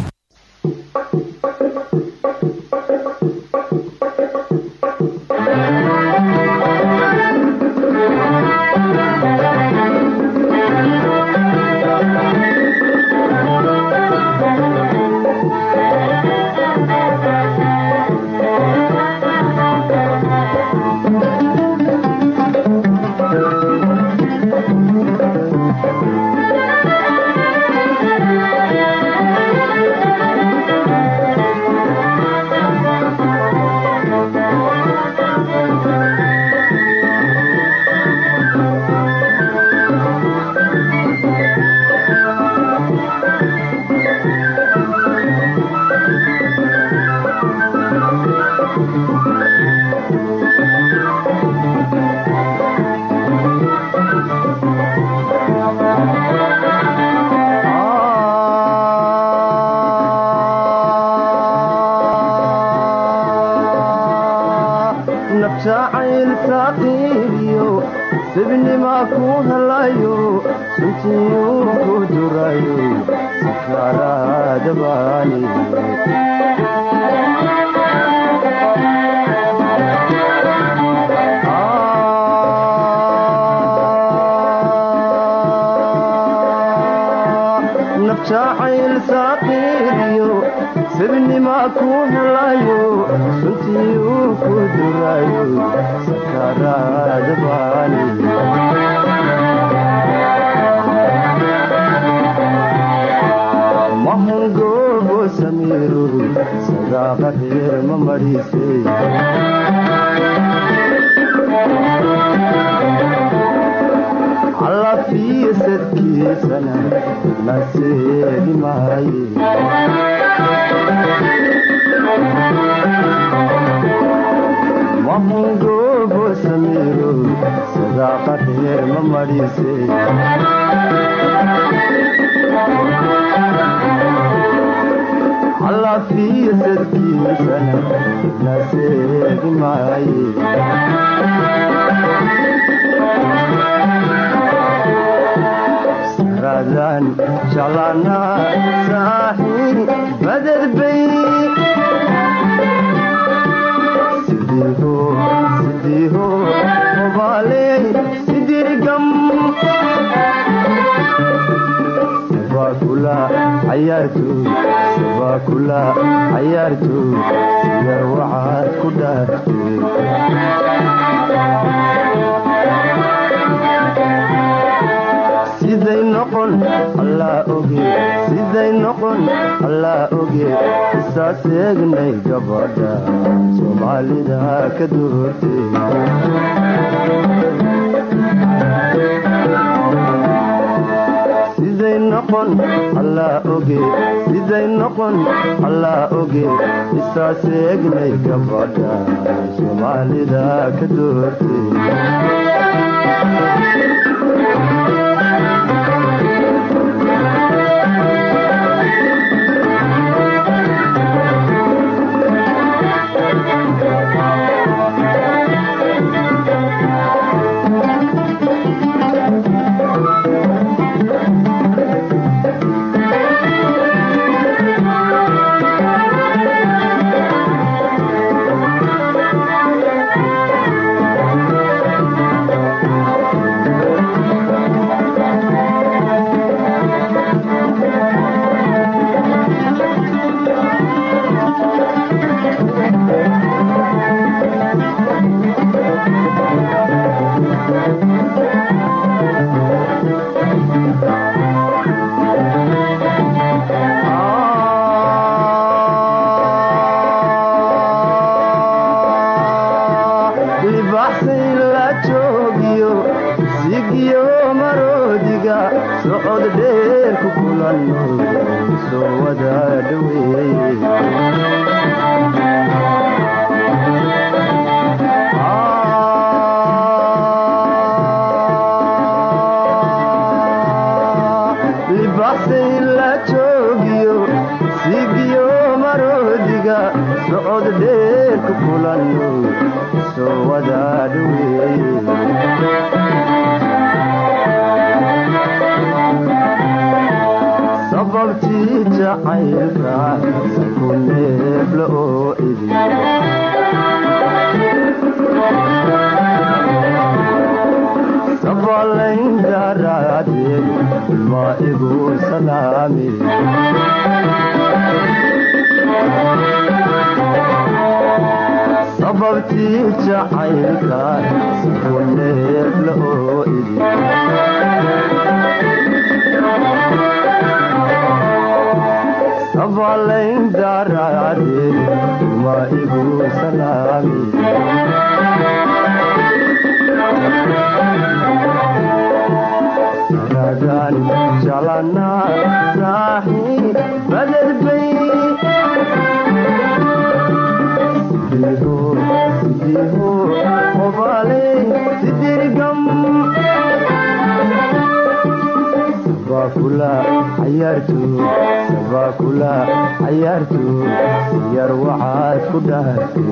ku helayo suntiyu ku durayo sakaaraadabaani nafjacayl saaqiiriyo sibnimaa ku allafiyo sadkiisana na seegi maaye mahungoobo samiiro sadaaqa reer ma marisay allafiyo sadkiisana na seegi maaye saradan jalana saaxi badadbay sidiho sidiho obaaley sidirgam sabakula cayaarto sabakula cayaarto sida waxaad ku dhaartay siday noqon allaa oge. Isaas eegnay gabadha siday noqon allaa oge. Siday noqon gabadha soomaalida ka doortay cayaartu yar waxaad ku dhaartay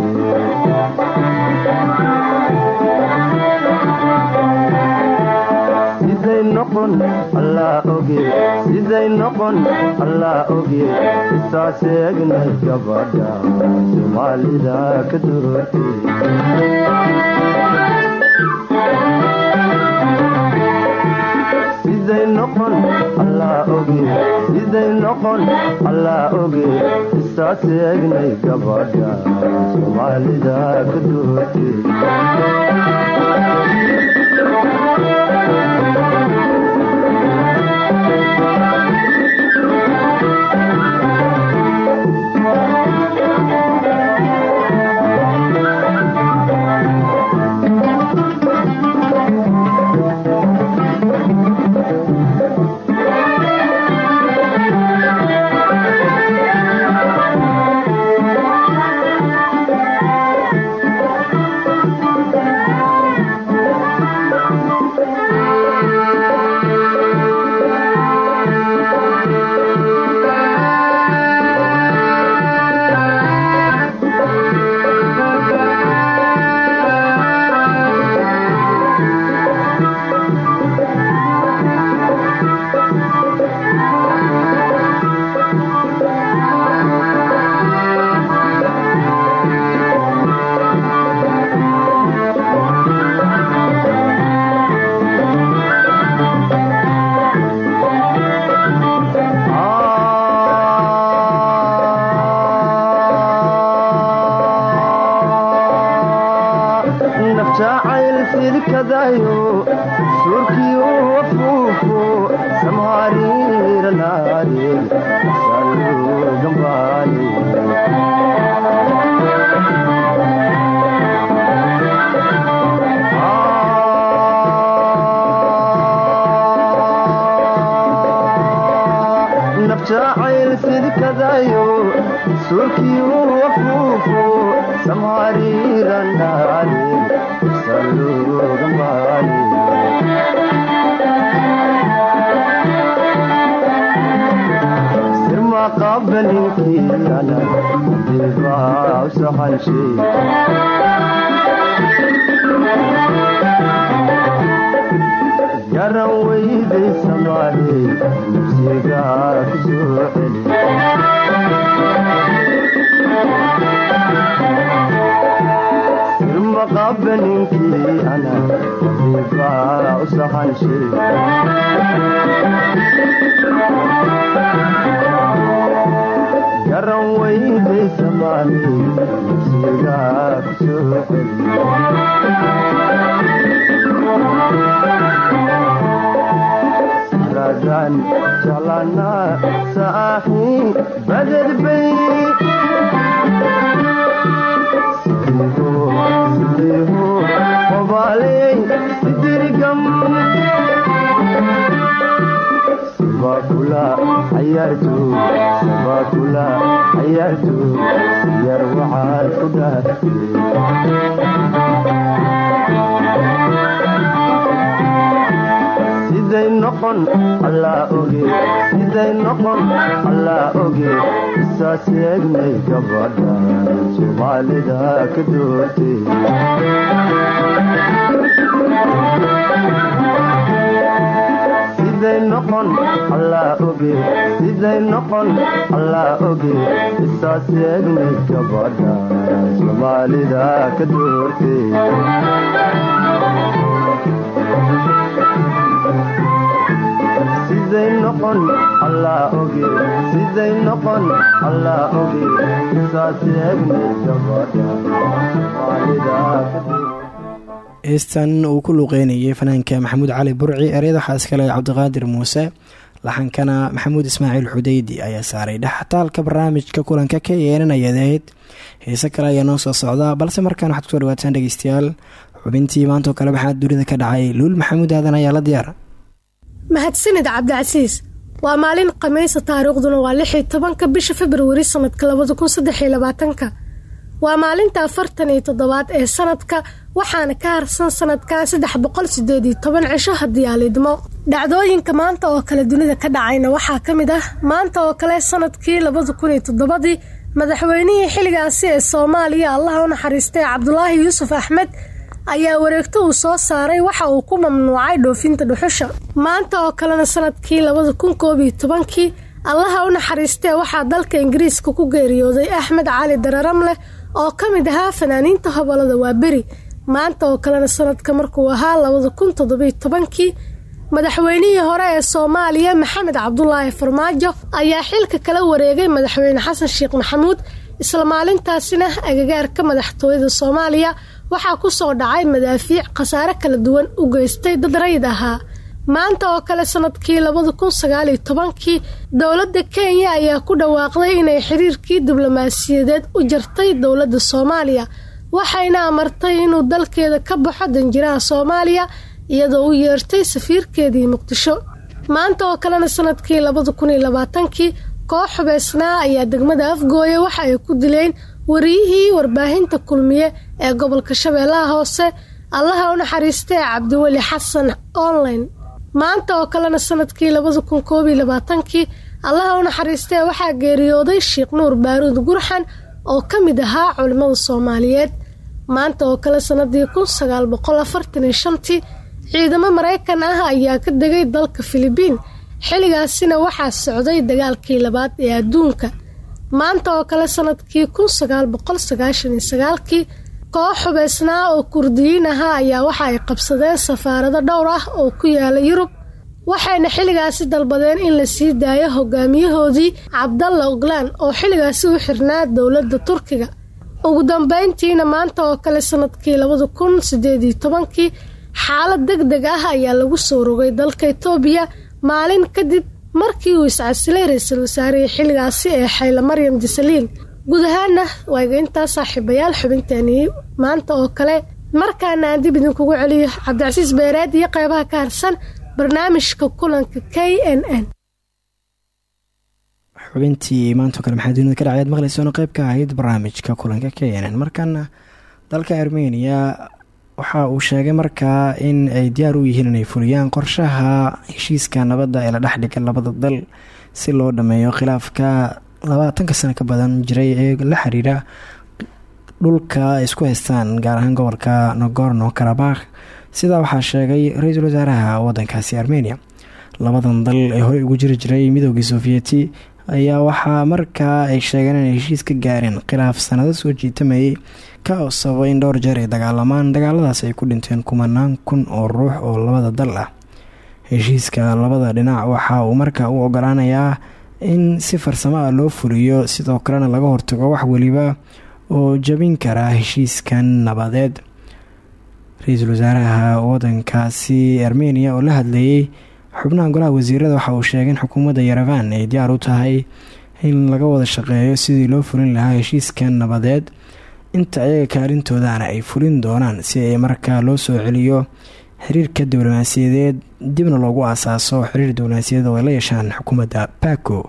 noqon allaa oge siday noqon allaa oge isaas eegnay gabadha soomaalida ka doortay siday noqon allaa oge siday noqon samhariiranaade salugambaani qabalinkiana dibaa u sahanshay garan weyday samaahe nafsigaa ku soo celi sirma qabaninkii ana dibaa u sahanshay ಸಮಾನಿ ಶ್ರೀಗಾ isaas eegnay gabadha soomaalida ka doortay siday noqon allaa oge siday noqon allaa oge isaas eegnay gabadha soomaalida ka doortay noqon oge heestan uu ku luuqeynayay fanaanka maxamuud cali burci ereyada waxaa iskale cabdiqaadir muuse laxankana maxamuud ismaaciil xudeydi ayaa saaray. Dhextaalka barnaamijka kulanka ka yeelanayadeed heese kale ayaa noo soo socda balse markaan waxaad ku soo dhawaataan dhegeystayaal xubintii maantoo kale waxaa dunida ka dhacay? Luul maxamuud aadan ayaa la diyaara mahadsanid cabdicasiis waa maalin khamiisa taariikhduna waa lix iyo tobanka bisha februari sanadka labada kun waa maalinta afartan iyo toddobaad ee sanadka waxaana ka harsan sanadkan saddex boqol sideed toban cisho haddii dhacdooyinka maanta oo kale dunida ka dhacayna waxaa ka mid ah maanta oo kale sannadkii labada kun madaxweynihii xilligaasi ee soomaaliya allaha u naxariistay cabdulaahi yuusuf axmed ayaa wareegto uu soo saaray waxa uu ku mamnuucay dhoofinta dhuxusha. Maanta oo kalena sannadkii labada kun koob iyo tobankii allaha u naxariistee waxaa dalka ingiriiska ku geeriyooday axmed cali dararamleh oo ka mid ahaa fanaaniinta hobolada waaberi maanta oo kalena sanadka markuu ahaa labada kun toddobiyo tobankii madaxweynihii hore ee soomaaliya maxamed cabdulaahi farmaajo ayaa xilka kala wareegay madaxweyne xasan sheekh maxamuud isla maalintaasina agagaarka madaxtooyada soomaaliya waxaa ku soo dhacay madaafiic khasaare kala duwan u geystay dad rayid ahaa. Maanta oo kale sannadkii labada kun sagaaliyo tobankii dowladda kenya ayaa ku dhawaaqday inay xiriirkii diblomaasiyadeed u jartay dowladda soomaaliya waxayna amartay inuu dalkeeda ka baxo danjiraha soomaaliya iyadoo u yeertay safiirkeedii muqdisho. Maanta oo kalena sannadkii labada kun iyo koox xubeysnaa ayaa degmada afgooya waxa ay ku dileen wariyihii warbaahinta kulmiye ee gobolka shabeellaha hoose allaha u naxariistay cabdiweli xasan online. Maanta oo kalena sannadkii labada kun koob iyo labaatankii allaha u naxariistee waxaa geeriyooday sheekh nuur baaruud gurxan oo ka mid ahaa culimmada soomaaliyeed. Maanta oo kale sanadii kun sagaal boqol afartan shantii ciidamo maraykan ah ayaa ka degay dalka filibiin. Xilligaasina waxaa socday dagaalkii labaad ee adduunka maanta oo kale sannadkii kun sagaal boqol sagaashan iyo sagaalkii koox xubeysnaa oo kurdiyiin ahaa ayaa waxa ay qabsadeen safaarado dhowr ah oo ku yaalla yurub. Waxayna xilligaasi dalbadeen in la sii daayo hogaamiyahoodii cabdalla oglaan oo xilligaasi u xirnaa dowladda turkiga. Ugu dambeyntiina maanta oo kale sannadkii labada kun sideed iyo tobankii xaalad deg deg ah ayaa lagu soo rogay dalka itoobiya maalin kadib markii uu iscasilay ra'iisul wasaarihii xilligaasi ee xayla maryam disaliin guud ahaana waaga intaa saaxiibayaal xubinteeni maanta oo kale. Markaana aan dib idinkugu celiyo cabdicasiis beereed iyo qeybaha ka harsan barnaamijka kulanka k n n. Xubintii maantao kale maxaa dunida ka dhacyaad maqlaysoona qeyb ka ahayd barnaamijka kulanka k n n. Markaana dalka armeniya waxa uu sheegay markaa in ay diyaar u yihiin inay fuliyaan qorshaha heshiiska nabadda ee la dhexdhiga labada dal si loo dhameeyo khilaafka labaatanka sano ka badan jiray ee la xiriira dhulka isku haystaan gaar ahaan gobolka nogorno karabakh. Sidaa waxaa sheegay ra'iisul wasaaraha wadankaasi armenia. Labadan dal ee horey ugu jiri jiray midoogii sofiyeeti ayaa waxaa markaa ay sheegeen inay heshiis ka gaareen khilaaf sanado soo jiitamayay ka sababay in dhowr jeer ay dagaalamaan dagaaladaas ay ku dhinteen kumanaan kun oo ruux oo labada dal ah. Heshiiska labada dhinac waxa uu markaa u ogolaanayaa in si farsamo ah loo fuliyo sidoo kalena laga hortago wax weliba oo jabin kara heshiiskan nabadeed. Ra'iisul wasaaraha wadankaasi armenia oo la hadlayay xubnaha golaha wasiirada waxa uu sheegay in xukuumadda yerevan ay diyaar u tahay in laga wada shaqeeyo sidii loo fulin lahaa heshiiskan nabadeed inta ayaga kaalintoodana ay fulin doonaan si ay markaa loo soo celiyo xiriirka diblomaasiyadeed dibna loogu aasaaso xiriir diblomaasiyadeed oo ay la yeeshaan xukuumadda bako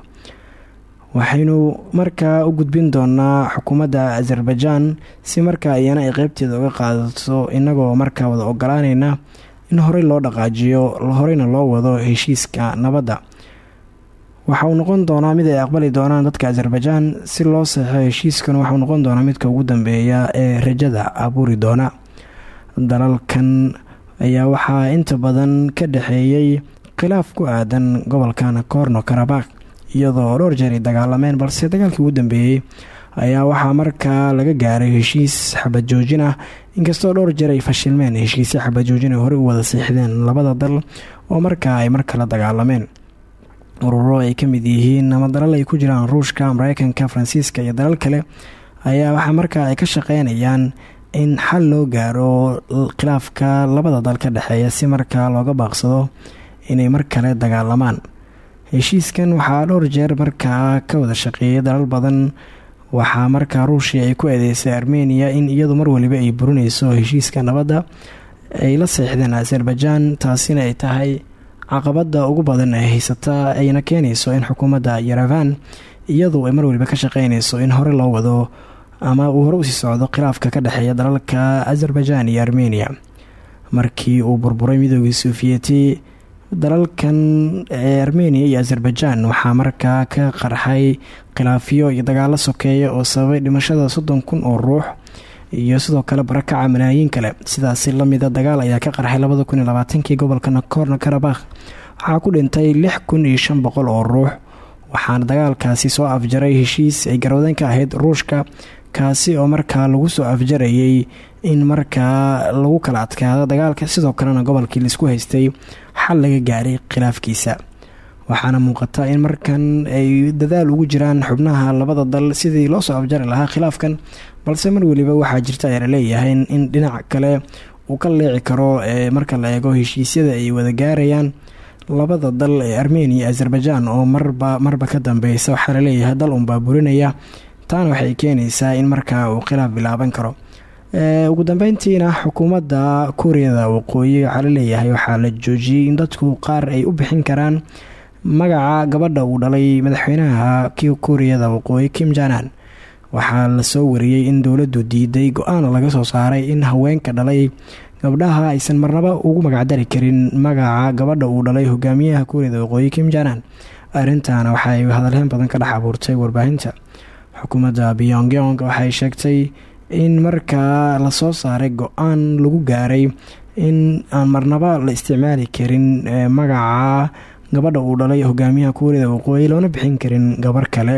waxaynu markaa u gudbin doonaa xukuumadda azerbaijan si markaa iyana ay qeybteeda uga qaadato inagoo markaa wada ogolaaneyna in horey loo dhaqaajiyo horeyna loo wado heshiiska nabadda waxa uu noqon doonaa mid ay aqbali doonaan dadka azerbaijan. Si loo saxeixo heshiiskan waxauu noqon doonaa midka ugu dambeeya ee rajada abuuri doona dalalkan ayaa waxaa inta badan ka dhexeeyey khilaaf ku aadan gobolka nakorno karabakh iyadoo dhowr jeer ay dagaalameen balse dagaalkii ugu dambeeyey ayaa waxaa markaa laga gaaray heshiis xabad joojin ah. Inkastoo dhowr jeer ay fashilmeen heshiisya xabad joojin ay horey u wada siixdeen labada dal oo markaa ay mar kala dagaalameen ururo ay ka mid yihiin ama dalal ay ku jiraan ruushka mareykanka faransiiska iyo dalal kale ayaa waxaa markaa ay ka shaqeynayaan in xal loo gaaro khilaafka labada dal ka dhexeeya si markaa looga baaqsado inay mar kale dagaalamaan. Heshiiskan waxaa dhowr jeer markaa ka wada shaqeeyay dalal badan. Waxaa markaa ruushia ay ku eedeysay armeniya in iyadu mar waliba ay burineyso heshiiska nabadda ay la seexdeen azerbaijan taasina ay tahay caqabada ugu badan ee haysata ayna keenayso in xukuumadda yerevan iyadu ay mar waliba ka shaqeyneyso in hore loo wado ama uu hore u sii socdo khilaafka ka dhexeeya dalalka azerbaijan iyo armenia. Markii uu burburay midoogii sofiyeeti dalalkan ee armenia iyo azerbaijan waxaa markaa ka qarxay khilaafyo iyo dagaalo sokeeya oo sababay dhimashada soddon kun oo ruux iyo sidoo kale barakaca malaayiin kale. Sidaasi lamida dagaal ayaa ka qarxay labada kun gobolka nakorno karabakh waxaa ku dhintay lix kun iyo shan boqol oo ruux waxaana dagaalkaasi soo afjaray heshiis ay garwadan ka ahayd ruushka. Kaasi oo markaa lagu soo afjarayay in markaa lagu kala adkaado dagaalka sidoo kalena gobolkii la isku haystay xal laga gaaray khilaafkiisa. Waxaana muuqata in markan ay dadaal ugu jiraan xubnaha labada dal sidii loo soo afjari lahaa khilaafkan balse mar weliba waxaa jirta ayaa la leeyahay in dhinac kale uu ka leeci karo ee marka la eego heshiisyada ay wada gaarayaan labada dal ee armenia iyo azerbaijan oo marba marba ka dambeysa waxaa la leeyahay dal unbaa burinaya taana waxay keenaysaa in markaa uu khilaaf bilaaban karo. Ugu dambeyntiina xukuumadda kuuriyada waqooyi waxaa la leeyahay la joojiyey in dadku qaar ay u bixin karaan magaca gabadha uu dhalay madaxweynaha kuuriyada waqooyi kim janan waxaa la soo wariyey in dowladdu diiday go'aan laga soo saaray in haweenka dhalay gabdhaha aysan marnaba ugu magacdari karin magaca gabadha uu dhalay hogaamiyaha kuuriyada waqooyi kim janan arrintaana waxaay hadalheyn badan ka dhex abuurtay warbaahinta. Xukuumadda pyongyong waxay sheegtay in markaa la soo saaray go'aan lagu gaaray in aan marnaba la isticmaali karin magaca gabadha uu dhalay hogaamiyaha kuuriyada waqooyi loona bixin karin gabar kale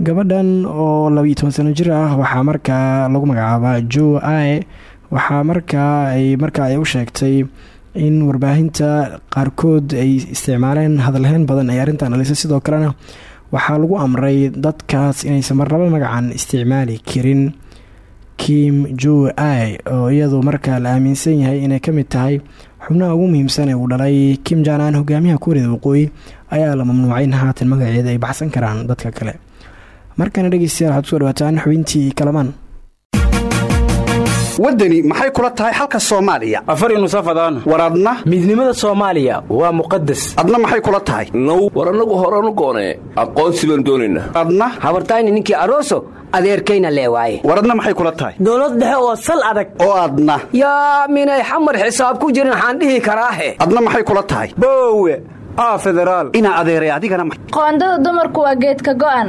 gabadhan oo labayo toban sano jir ah waxaa markaa lagu magacaabaa jo ae waxaa markaa ay markaa ay u sheegtay in warbaahinta qaarkood ay isticmaaleen hadalheyn badan ay arrintan dhalisay. Sidoo kalena waxaa lagu amray dadkaas inaysan marnaba magacan isticmaali karin kim jo ai oo iyadu markaa la aaminsan yahay inay ka mid tahay xubnaha ugu muhiimsan ee uu dhalay. Kim janaan hogaamiyaha kuuriyada waqooyi ayaa la mamnuucay in haatan magaceeda ay baxsan karaan dadka kale markana dhegeystayaal waxaad ku soo dhawaataan xubintii kalamaan. Waddani maxay kula tahay xalka soomaaliya? Afari nusafadaan war adna? Midnimada soomaaliya waa muqadas adna maxay kula tahay? Now war annagu horanu goonee. Aqoonsi baan doonaynaa adna? Habartayni ninkii aroso adeerkayna leewaaye war adna maxay kula tahay? Dowlad dhexe oo sal adag. Oo adna. Yaa minay xamar xisaab ku jirin waxaan dhihi karaahe. Adna maxay kula tahay? Boowe aa federaal. Inaa adeeray adigana qoondada dumarku waa geedka go'an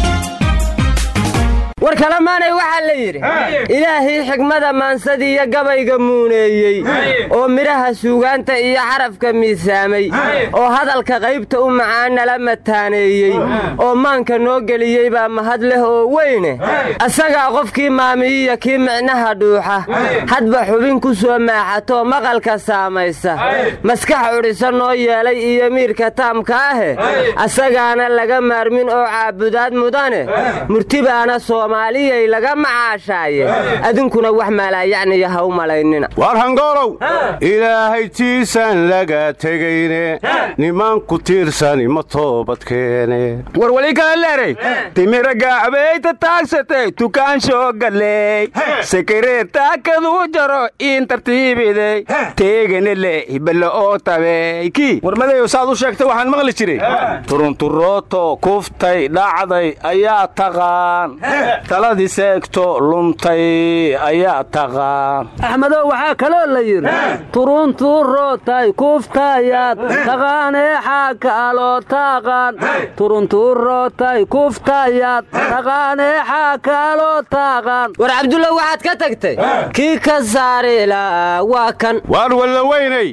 war kalamaanay waxaa la yidhi ilaahii xigmada maansadiiyo gabayga muuneeyey oo midhaha suugaanta iyo xarafka miisaamay oo hadalka qaybta u macaanala mataaneeyey oo maanka noo geliyey baa mahad leh oo weyne. Asagaa qofkii maamiyiya kii micnaha dhuuxa hadba xubin ku soo maaxatoo maqalka saamaysa. Maskax cudhisa noo yeelay iyo miirka taamka ahe asagaana laga maarmin oo caabudaad mudane. Murtibaana soomaaliyay laga macaashaaye. Adinkuna wax maalaayacniya ha u malaynina. War hangoolow ilaahay tiisan laga tegayne nimanku tiirsani ma toobadkeene war weli kala leeray. Timira gaacbayta taagsatay tukaansho galley sekeree taakaduu jaro iin tartiibidey teeganele hiballa oo tabeyki war madayow saad u sheegtay waxaan maqli jiray. Turunturooto kuftay dhacday ayaa taqaan taladii seegto luntay ayaa taqaan axmedow waxaa kaloo la yidhi turunturootay kuftayaad taqaanee xaakaaloo taaqaan. Turunturootay kuftayaad taqaanee xaakaaloo taaqaan. War cabdulla waxaad ka tagtay kii ka saarila waa kan. Waan walla weynay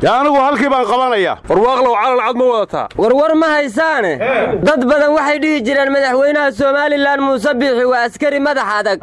dee anigu halkii baan qabanaya. Warwaaqlow calal cad ma wadataa. Warwar ma haysaane? Dad badan waxay dhihi jireen madaxweynaha somalilan muuse biixi waa askari madax adag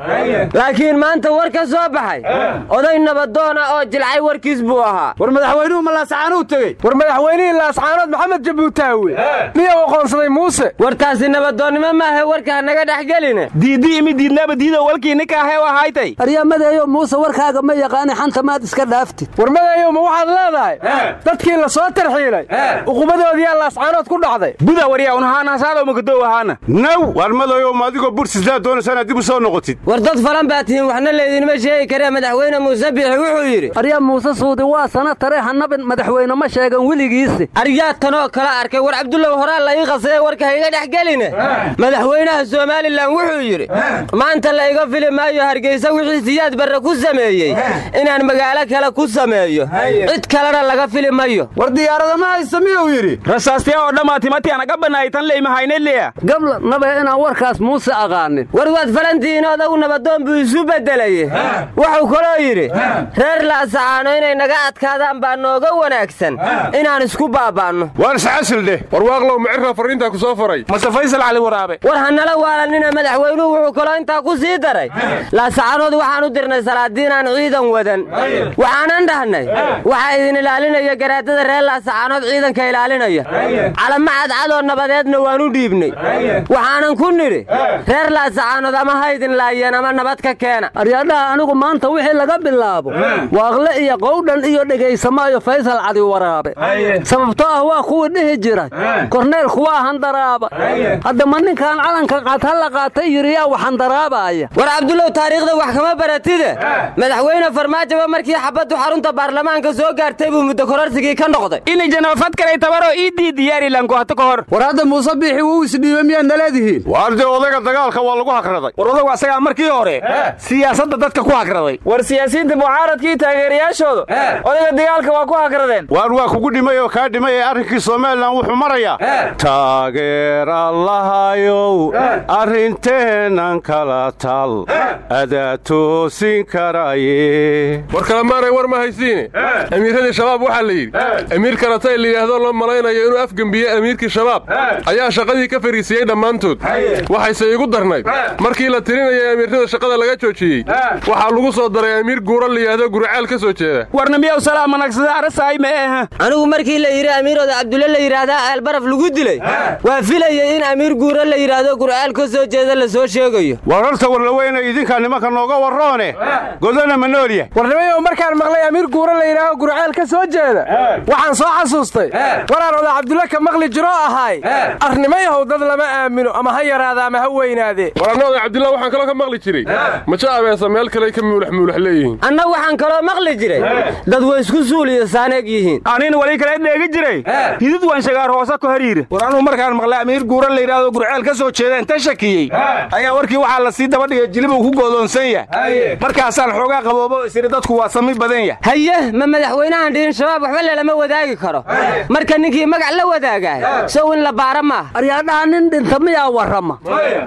laakiin maanta war ka soo baxay. Oday nabadoona oo jilcay warkiis buu ahaa. War madaxweynuhu ma laascaanuu tegey? War madaxweynihii laascaanood maxamed jabuutaawe miyuu aqoonsaday muuse? War taasi nabadoonnimo maahe warka hanaga dhex geline. Diiddi imi diidnaba diido walkii ninkaahe u ahaytay aryamadeeyo muuse warkaaga ma yaqaani xanta maad iska dhaaftid war madeeyo ma waxaad leedahay? Dadkii la soo tarxiilay. Uqubadoodiyaa laascaanood ku dhacday. Buda waryaa unahaanahasaado makadow ahaana. Naw war madoyow ma adigoo bursisaa doonaysaanaad dib u soo noqotid. War dad falan baa tihiin waxna laydinma sheegi karee madaxweyne muuse biixi wuxuu yidhi arya muuse suudi waa sana tare hanabin madaxweyne ma sheegan weligiisi. Aryaa tanoo kala arkay war cabdullow horaa la ii qasaya warka hayga dhex geline. Madaxweynaha somalilan wuxuu yidhi maanta la iga fili maayo hargeysa wixii siyaad barre ku sameeyey inaan magaalo kale ku sameeyo. Cid kalena laga fili mayo war diyaarada ma haysta miyuu yidhi? Rasaastiya oo dhammaatimatii anaga bannaaytan leymahaynelia gabla nabe inaan warkaas muuse aqaanin war waad falantihiin odagu nabadoon buu isu bedelaye wuxuu kaloo yidhi reer laasacaano inay naga adkaadaan baa nooga wanaagsan. Inaan isku baaba'anno. Waar iscasildheh war waaqlow micirka farriintaa ku soo faray. Mase faysal cali waraabe. War hanala waalanina madaxweynuhu wuxuu kaloo intaa ku sii daray. Laasacaanood waxaan u dirnay salaadiinaan ciidan wadan. Waxaanan dhahnay. Waxaa idin ilaalinaya garaadada reer laasacaanood ciidanka ilaalinaya. Calama cadcadoo nabadeedna waan u dhiibnay waxaanan ku nidhi reer laasacaanood ama ha idin laayeen ama nabad ka keena. Aryadhaha anigu maanta wixii laga bilaabo waaqle iyo qowdhan iyo dhegaysamaayo faysal cadi waraabe. Sababtoo ah waa kuwii dhihi jiray. Korneelku waa handaraaba. Hadda ma ninkaan calanka qaata la qaatay yidhi yaa waxandaraabaaya war cabdullow taariikhda wax kama baratide. Madaxweyne farmaajoba markii xabaddu xarunta baarlamaanka soo gaartay buu muddo kororsigii ka noqday. Inay janabafad kalay tabaroo ii diidiyaarilanku hata ka hor. War hadda muuse biixi wuu isdhiibay miyaad naleedihiin waar dee odayga dagaalka waa lagu hagraday war odagu asagaa markii hore siyaasadda dadka ku hagraday war siyaasiyiinta mucaaradkii taageerayaashooda odayga dagaalka waa ku hagradeen waar waa kugu dhimay oo kaa dhimay ee arrinkii somalilan wuxuu marayaa taageer allahayow arrinteennan kala tal adaa toosin karaye war kalemaanay war ma haysiine amiiradii shabaab waxaa la yidhi amiir karatay layidhaahdo loo malaynayo inuu afgembiye amiirkii shabaab. Ayaa shaqadii ka fariisiyey dhammaantood. Waxayse igu darnayd markii la tirinayay amiirrada shaqada laga joojiyey waxaa lagu soo daray amiir guura layidhaahdo guriceel ka soo jeeda. Warna miyaw salaa managsada arasaay ma eha anigu markii la yidhi amiirooda cabdulle la yidhaahdaa eelbaraf lagu dilay. Waa filayay in amiir guura la yidhaahdo guriceel ka soo jeeda la soo sheegayo. War horta warlaweyna idinkaa nimanka nooga warroone. Godana ma warnimayow markaan maqlay amiir guura la yidhaaho guriceel ka soo jeeda waxaan soo xasuustay. Waraan oda cabdulle ka maqli jiroo ahaay arnimayahow dad lama aamino ama ha yaraada ama ha weynaadee oda cabdillah waxaan kaloo ka maqli jiray. Majo abeesa meel kaley ka muulax muulax leeyihiin. Anna waxaan kaloo maqli jiray. Dad way isku suuliyo saaneeg yihiin. Anina wali kale dheegi jiray. Hidid waan shagaar hoose ku hariira war anuu markaan maqlay amiir guura la yidhaahdo gurceel ka soo jeeda inta shakiyey. Ayaa warkii waxaa la sii daba dhigay jilib uu ku goodoonsan yahay. Markaasaan xoogaa qaboobo isiri dadku waa sami badan yahay. Haye ma madaxweynahan dhihin shabaab waxba lelama wadaagi karo. Marka ninkii magac la wadaagahay sow in la baara maaha aryaadhaha nin dhinta miyaa warrama?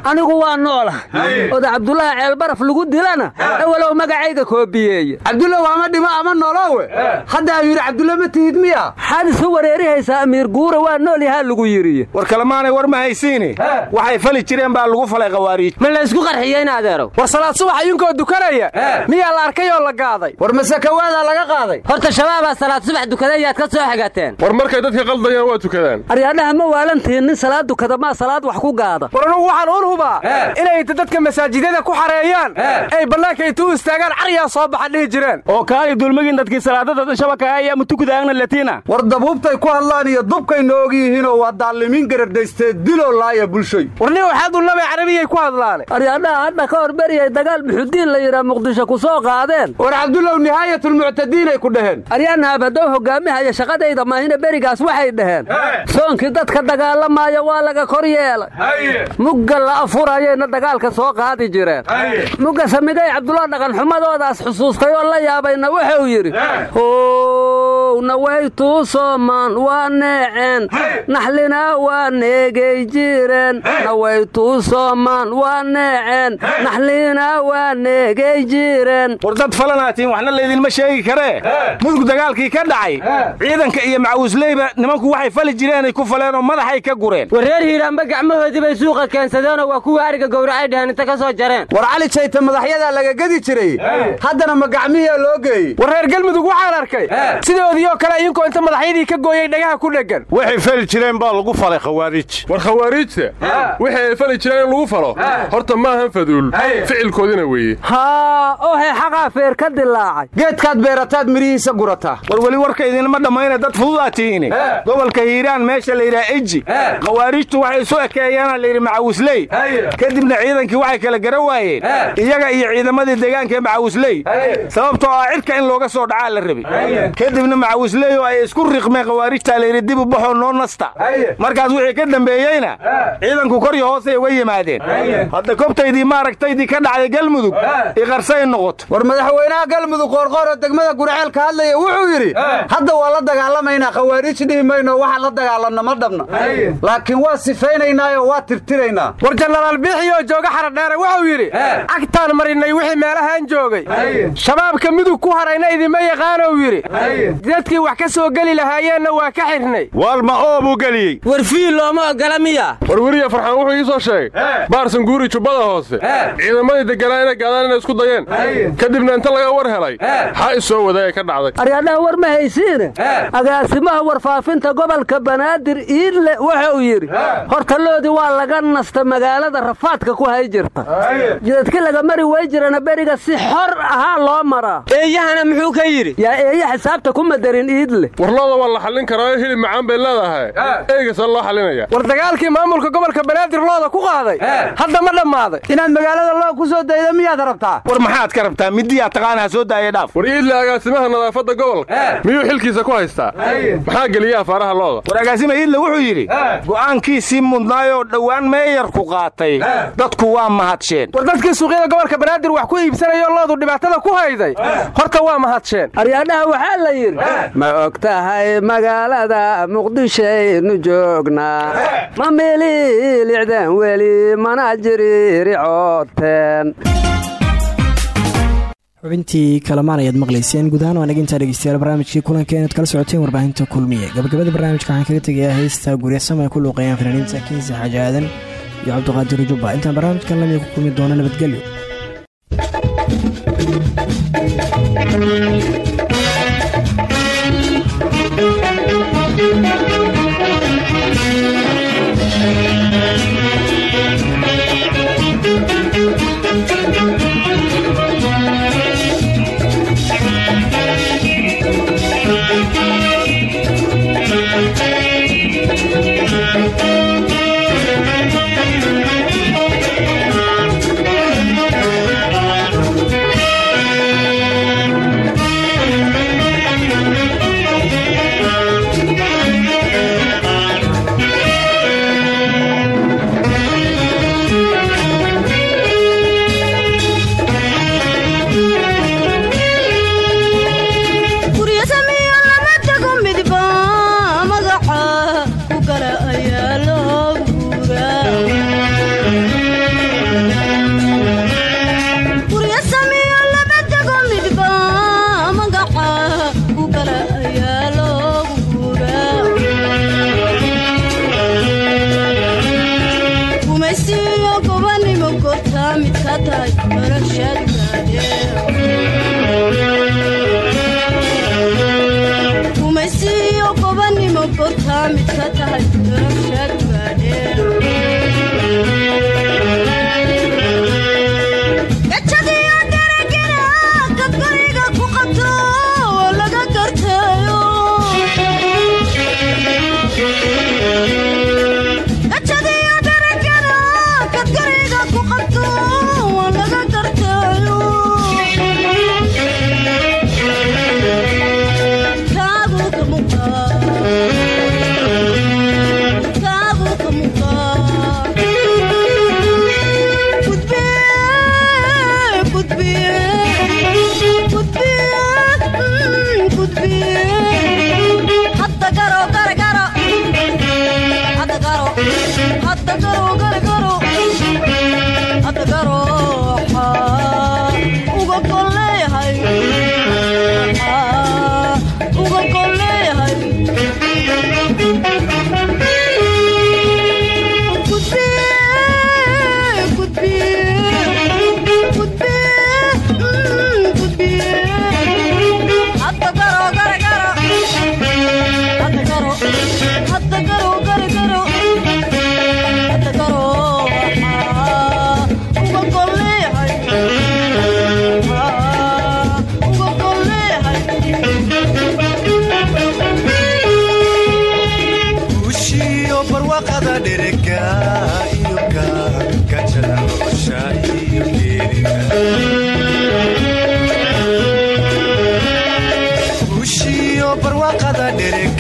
Anigu waa noolahay oda cabdulaahi ceelbaraf lagu dilana. Ewalow magacayga koobiyeeye. Cabdulla waama dhimo ama nolowe? Hadda amiir cabdulle ma tihid miya? Maxaad isu wareerihaysaa amiir guura waa nool yahaa lagu yidhi war kalemaanay war ma haysiine waxay fali jireen baa lagu falay khawaariij ma la isku qarxiyeen adeerow war salaad subax iyinkoo dukanaya. Miyaa la arkay oo la gaaday war masakawaadaa laga qaaday? Horta shabaabaa salaad subax dukaday yaad ka soo xigateen war markay dadka qaldayaan waa tukadaan aryaadhaha ma waalantihin nin salaad dukada maa salaad wax ku gaada. War anugu waxaan un hubaa inay dadka masaajidada ku xareeyaan ay bannaanka intuu istaagaan caryaa soo baxa dhihi jireen. Oo kaali dulmagin dadkii salaadada shabaka ayaa mutukudaagna latina. War dabuubtay ku hadlaan iyo dubkayna og yihiinoo waa daalimiin garardaystee diloo laaya bulshoy. Warni waxaad ullabay carabiyay ku hadlaane aryaadhaha hadha ka hor beriyay dagaal muxudiin la yidhaa muqdisho ku soo qaadeen. War cabdullow nihaayatulmuctadiinay ku dhaheen. Aryaanaha badow hogaamihaya shaqadayda maahina berigaas waxay dhaheen. Soonkii dadka dagaalamaya waa laga kor yeelay. Mugga la afurayayna dagaalka soo qaadi jireen. Mugga samigay cabdulla dhaqanxumadoodaas xusuustay oo la yaabayna wuxuu yidhi ilaahow nawaytuu soomaan waa neeceen. Naxlina waa neegay jireen. Nawaytuu soomaan waa neeceen. Naxlina waa neegay jireen. War dad falanaatiin waxna laydinma sheegi karee? Mudug dagaalkii ka dhacay ciidanka iyo macawisleyba nimanku waxay fali jireenay ku faleenoo madaxay ka gureen. Wareer hiiraanba gacmahoodii bay suuqa keensadeenoo waa kuwii ariga gowracay dheheen inta ka soo jareen. War cali jayta madaxyadaa laga gedi jiray. Haddana ma loo geeyey. War reer galmudug waxaan arkay. Sidoodii oo kale iyinkoo inta madaxyadii ka gooyey dhagaha ku dheggan waxay fali jireen baa lagu falay khawaariij war khawaariijta wixii ay fali jireen in lagu falo horta maahan faduul ficilkoodina weeye. Haa ohe xaqaa feer ka dilaacay geedkaad beerataad midhihiisa gurataa war weli warka idinma dhammayna dad fududaa tihiini. Gobolka hiiraan meesha la yidhaha eji. Khawaariijtu waxay isu ekeeyaana layidhi macawisley kadibna ciidankii waxay kala gara waayeen. Iyaga iyo ciidamadii deegaanka ee macawisley sababtoo ah cidka in looga soo dhacaa la rabi kadibna macawisley oo ay isku riqmeen khawaarijtaa layidhi dib u baxoo noo nasta. Markaas wixii ka dambeeyeyna ciidanku kor iyo hoosay uga yimaadeen. Hadda kobtaydii maaragtaydii ka dhacday galmudug iqarsay noqoto. War madaxweynaha galmudug qoorqooroo degmada gurceel ka hadlaya wuxuu yidhi hadda waa la dagaalamaynaa khawaariij dhihi mayno waxaan la dagaalanno ma dhabna laakiin waa sifaynaynaayo waa tirtiraynaa. War jenaraal biixiyoo jooga xaradheere wuxuu yidhi cagtaan marinay wixii meelahaan joogay. Shabaabka mudug ku harayna idima yaqaanow yidhi dadkii wax ka soo geli lahaayeenna waa ka xidhnay. Waalma oobuu geliyey. War fiil looma ogola miya. Farxaan wuxuu ii soo sheegay baarsan guuri jubbada hoose. Ciidamadii deganaa inay gaadaan inay isku dayeen. Kadibna inta laga war helay xaa is soo wadaagay ka dhacday. Aryadhaha war ma haysiine agaasimaha warfaafinta gobolka banaadir iidle waxa uu yidhi hortaloodii waa laga nasta magaalada rafaadka ku hay jirta. Jidadki laga mari way jirana beriga si xor ahaa loo maraa eeyahana muxuu ka yidhi? Yaa eeya xisaabta ku madarin iidle. Warlooda waa la xallin karaayo hilib macaan bay leedahay. Eegasaan loo xallinaya. War dagaalkii maamulka gobolka banaadir looda ku qaaday. Hadda ma dhammaaday. Inaad magaalada loo ku soo dayda miyaad rabtaa? War maxaad ka rabtaa? Midiyaa taqaanaha soo daaya dhaaf. War iidle agaasimaha nadaafadda gobolka. Miyuu xilkiisa ku haystaa? Maxaa geliya afaaraha looda war agaasima iidle wuxuu yidhi go'aankiisii mudnaayoo dhowaan meeyarku qaatay dadku waa mahadsheen. War dadkii suuqyada gobolka banaadir wax ku iibsanayoo loodu dhibaatada ku hayday. Horta waa mahadsheen. Aryaadhaha waxaa la yidhi ma og tahay magaalada muqdishaynu joognaa ma mililicdeen weli mana jiriiricooteen xubintii kalamaan ayaad maqlayseen guud ahaan waa nagintaa dhegeystayaal barnaamijkii kulanka inaad kala socoteen warbaahinta kulmiye. Gabagabada barnaamijka waxaan kaga tegayaa heesta guryasama ay ku luuqeeyaan fanaaniinta kiisa aadan iyo cabdiqaadir jubba intaan barnaamijkan lamida ku kulmi doono nabadgelyo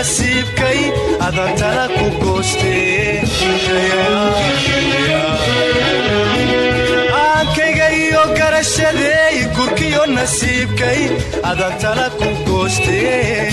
nasiibkay adantana ku goostee hankayga iyo garashadeey gurkiyo nasiibkay adantana ku goostee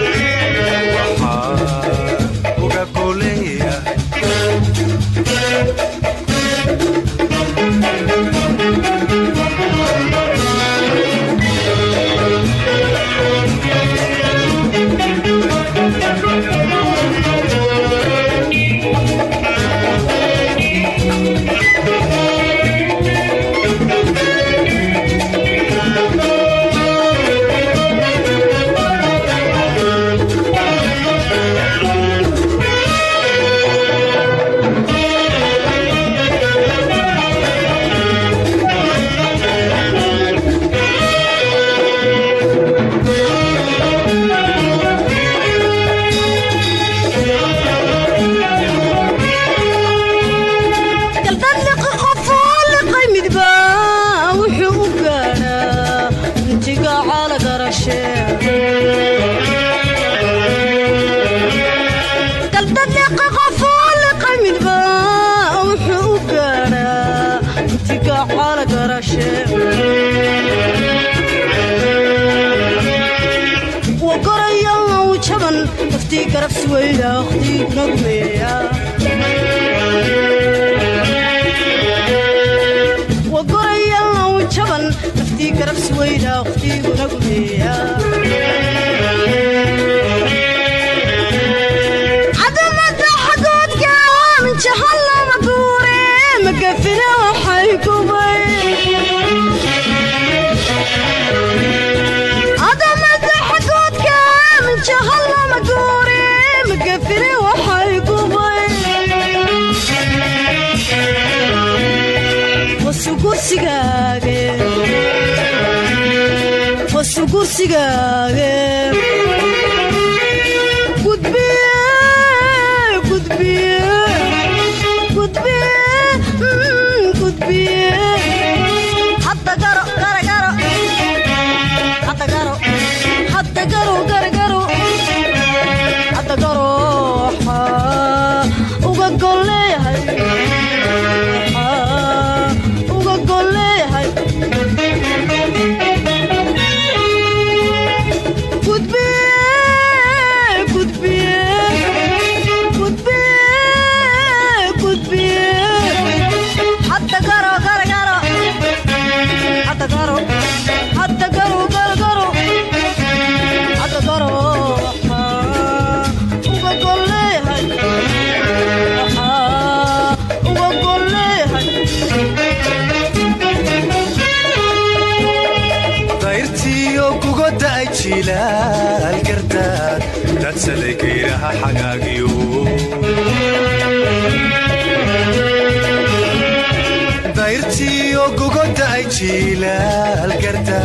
dayrtiyo gogoda ay jiilaal garta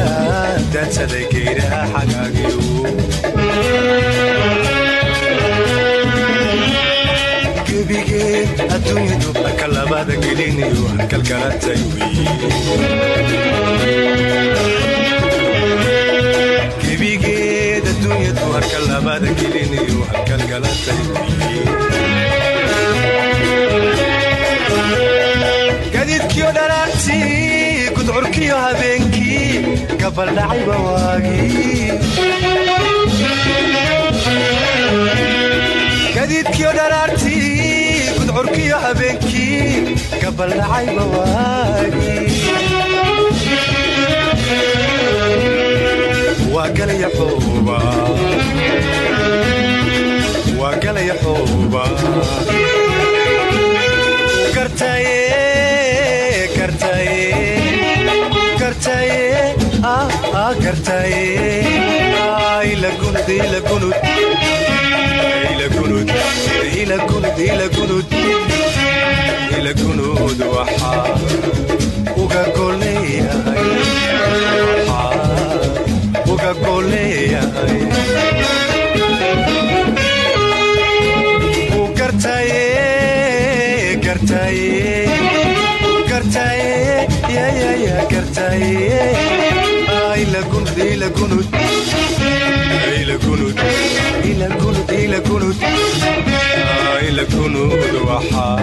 daadsaday geyraha xagaagiyo gebigeed adduunyadu labada geliniyo halkalgalatay gebigeed harka labada geliniyo halkalgalatay gadidkiyo dhalaartii gudcurkiyo habeenkii gabaldhacayba waagii gadiidkiyo dhalaartii gudcurkiyo habeenkii gabaldhacayba waagii waa xooba. Gartaye gartaye dalka koo leeyahay nud waxaa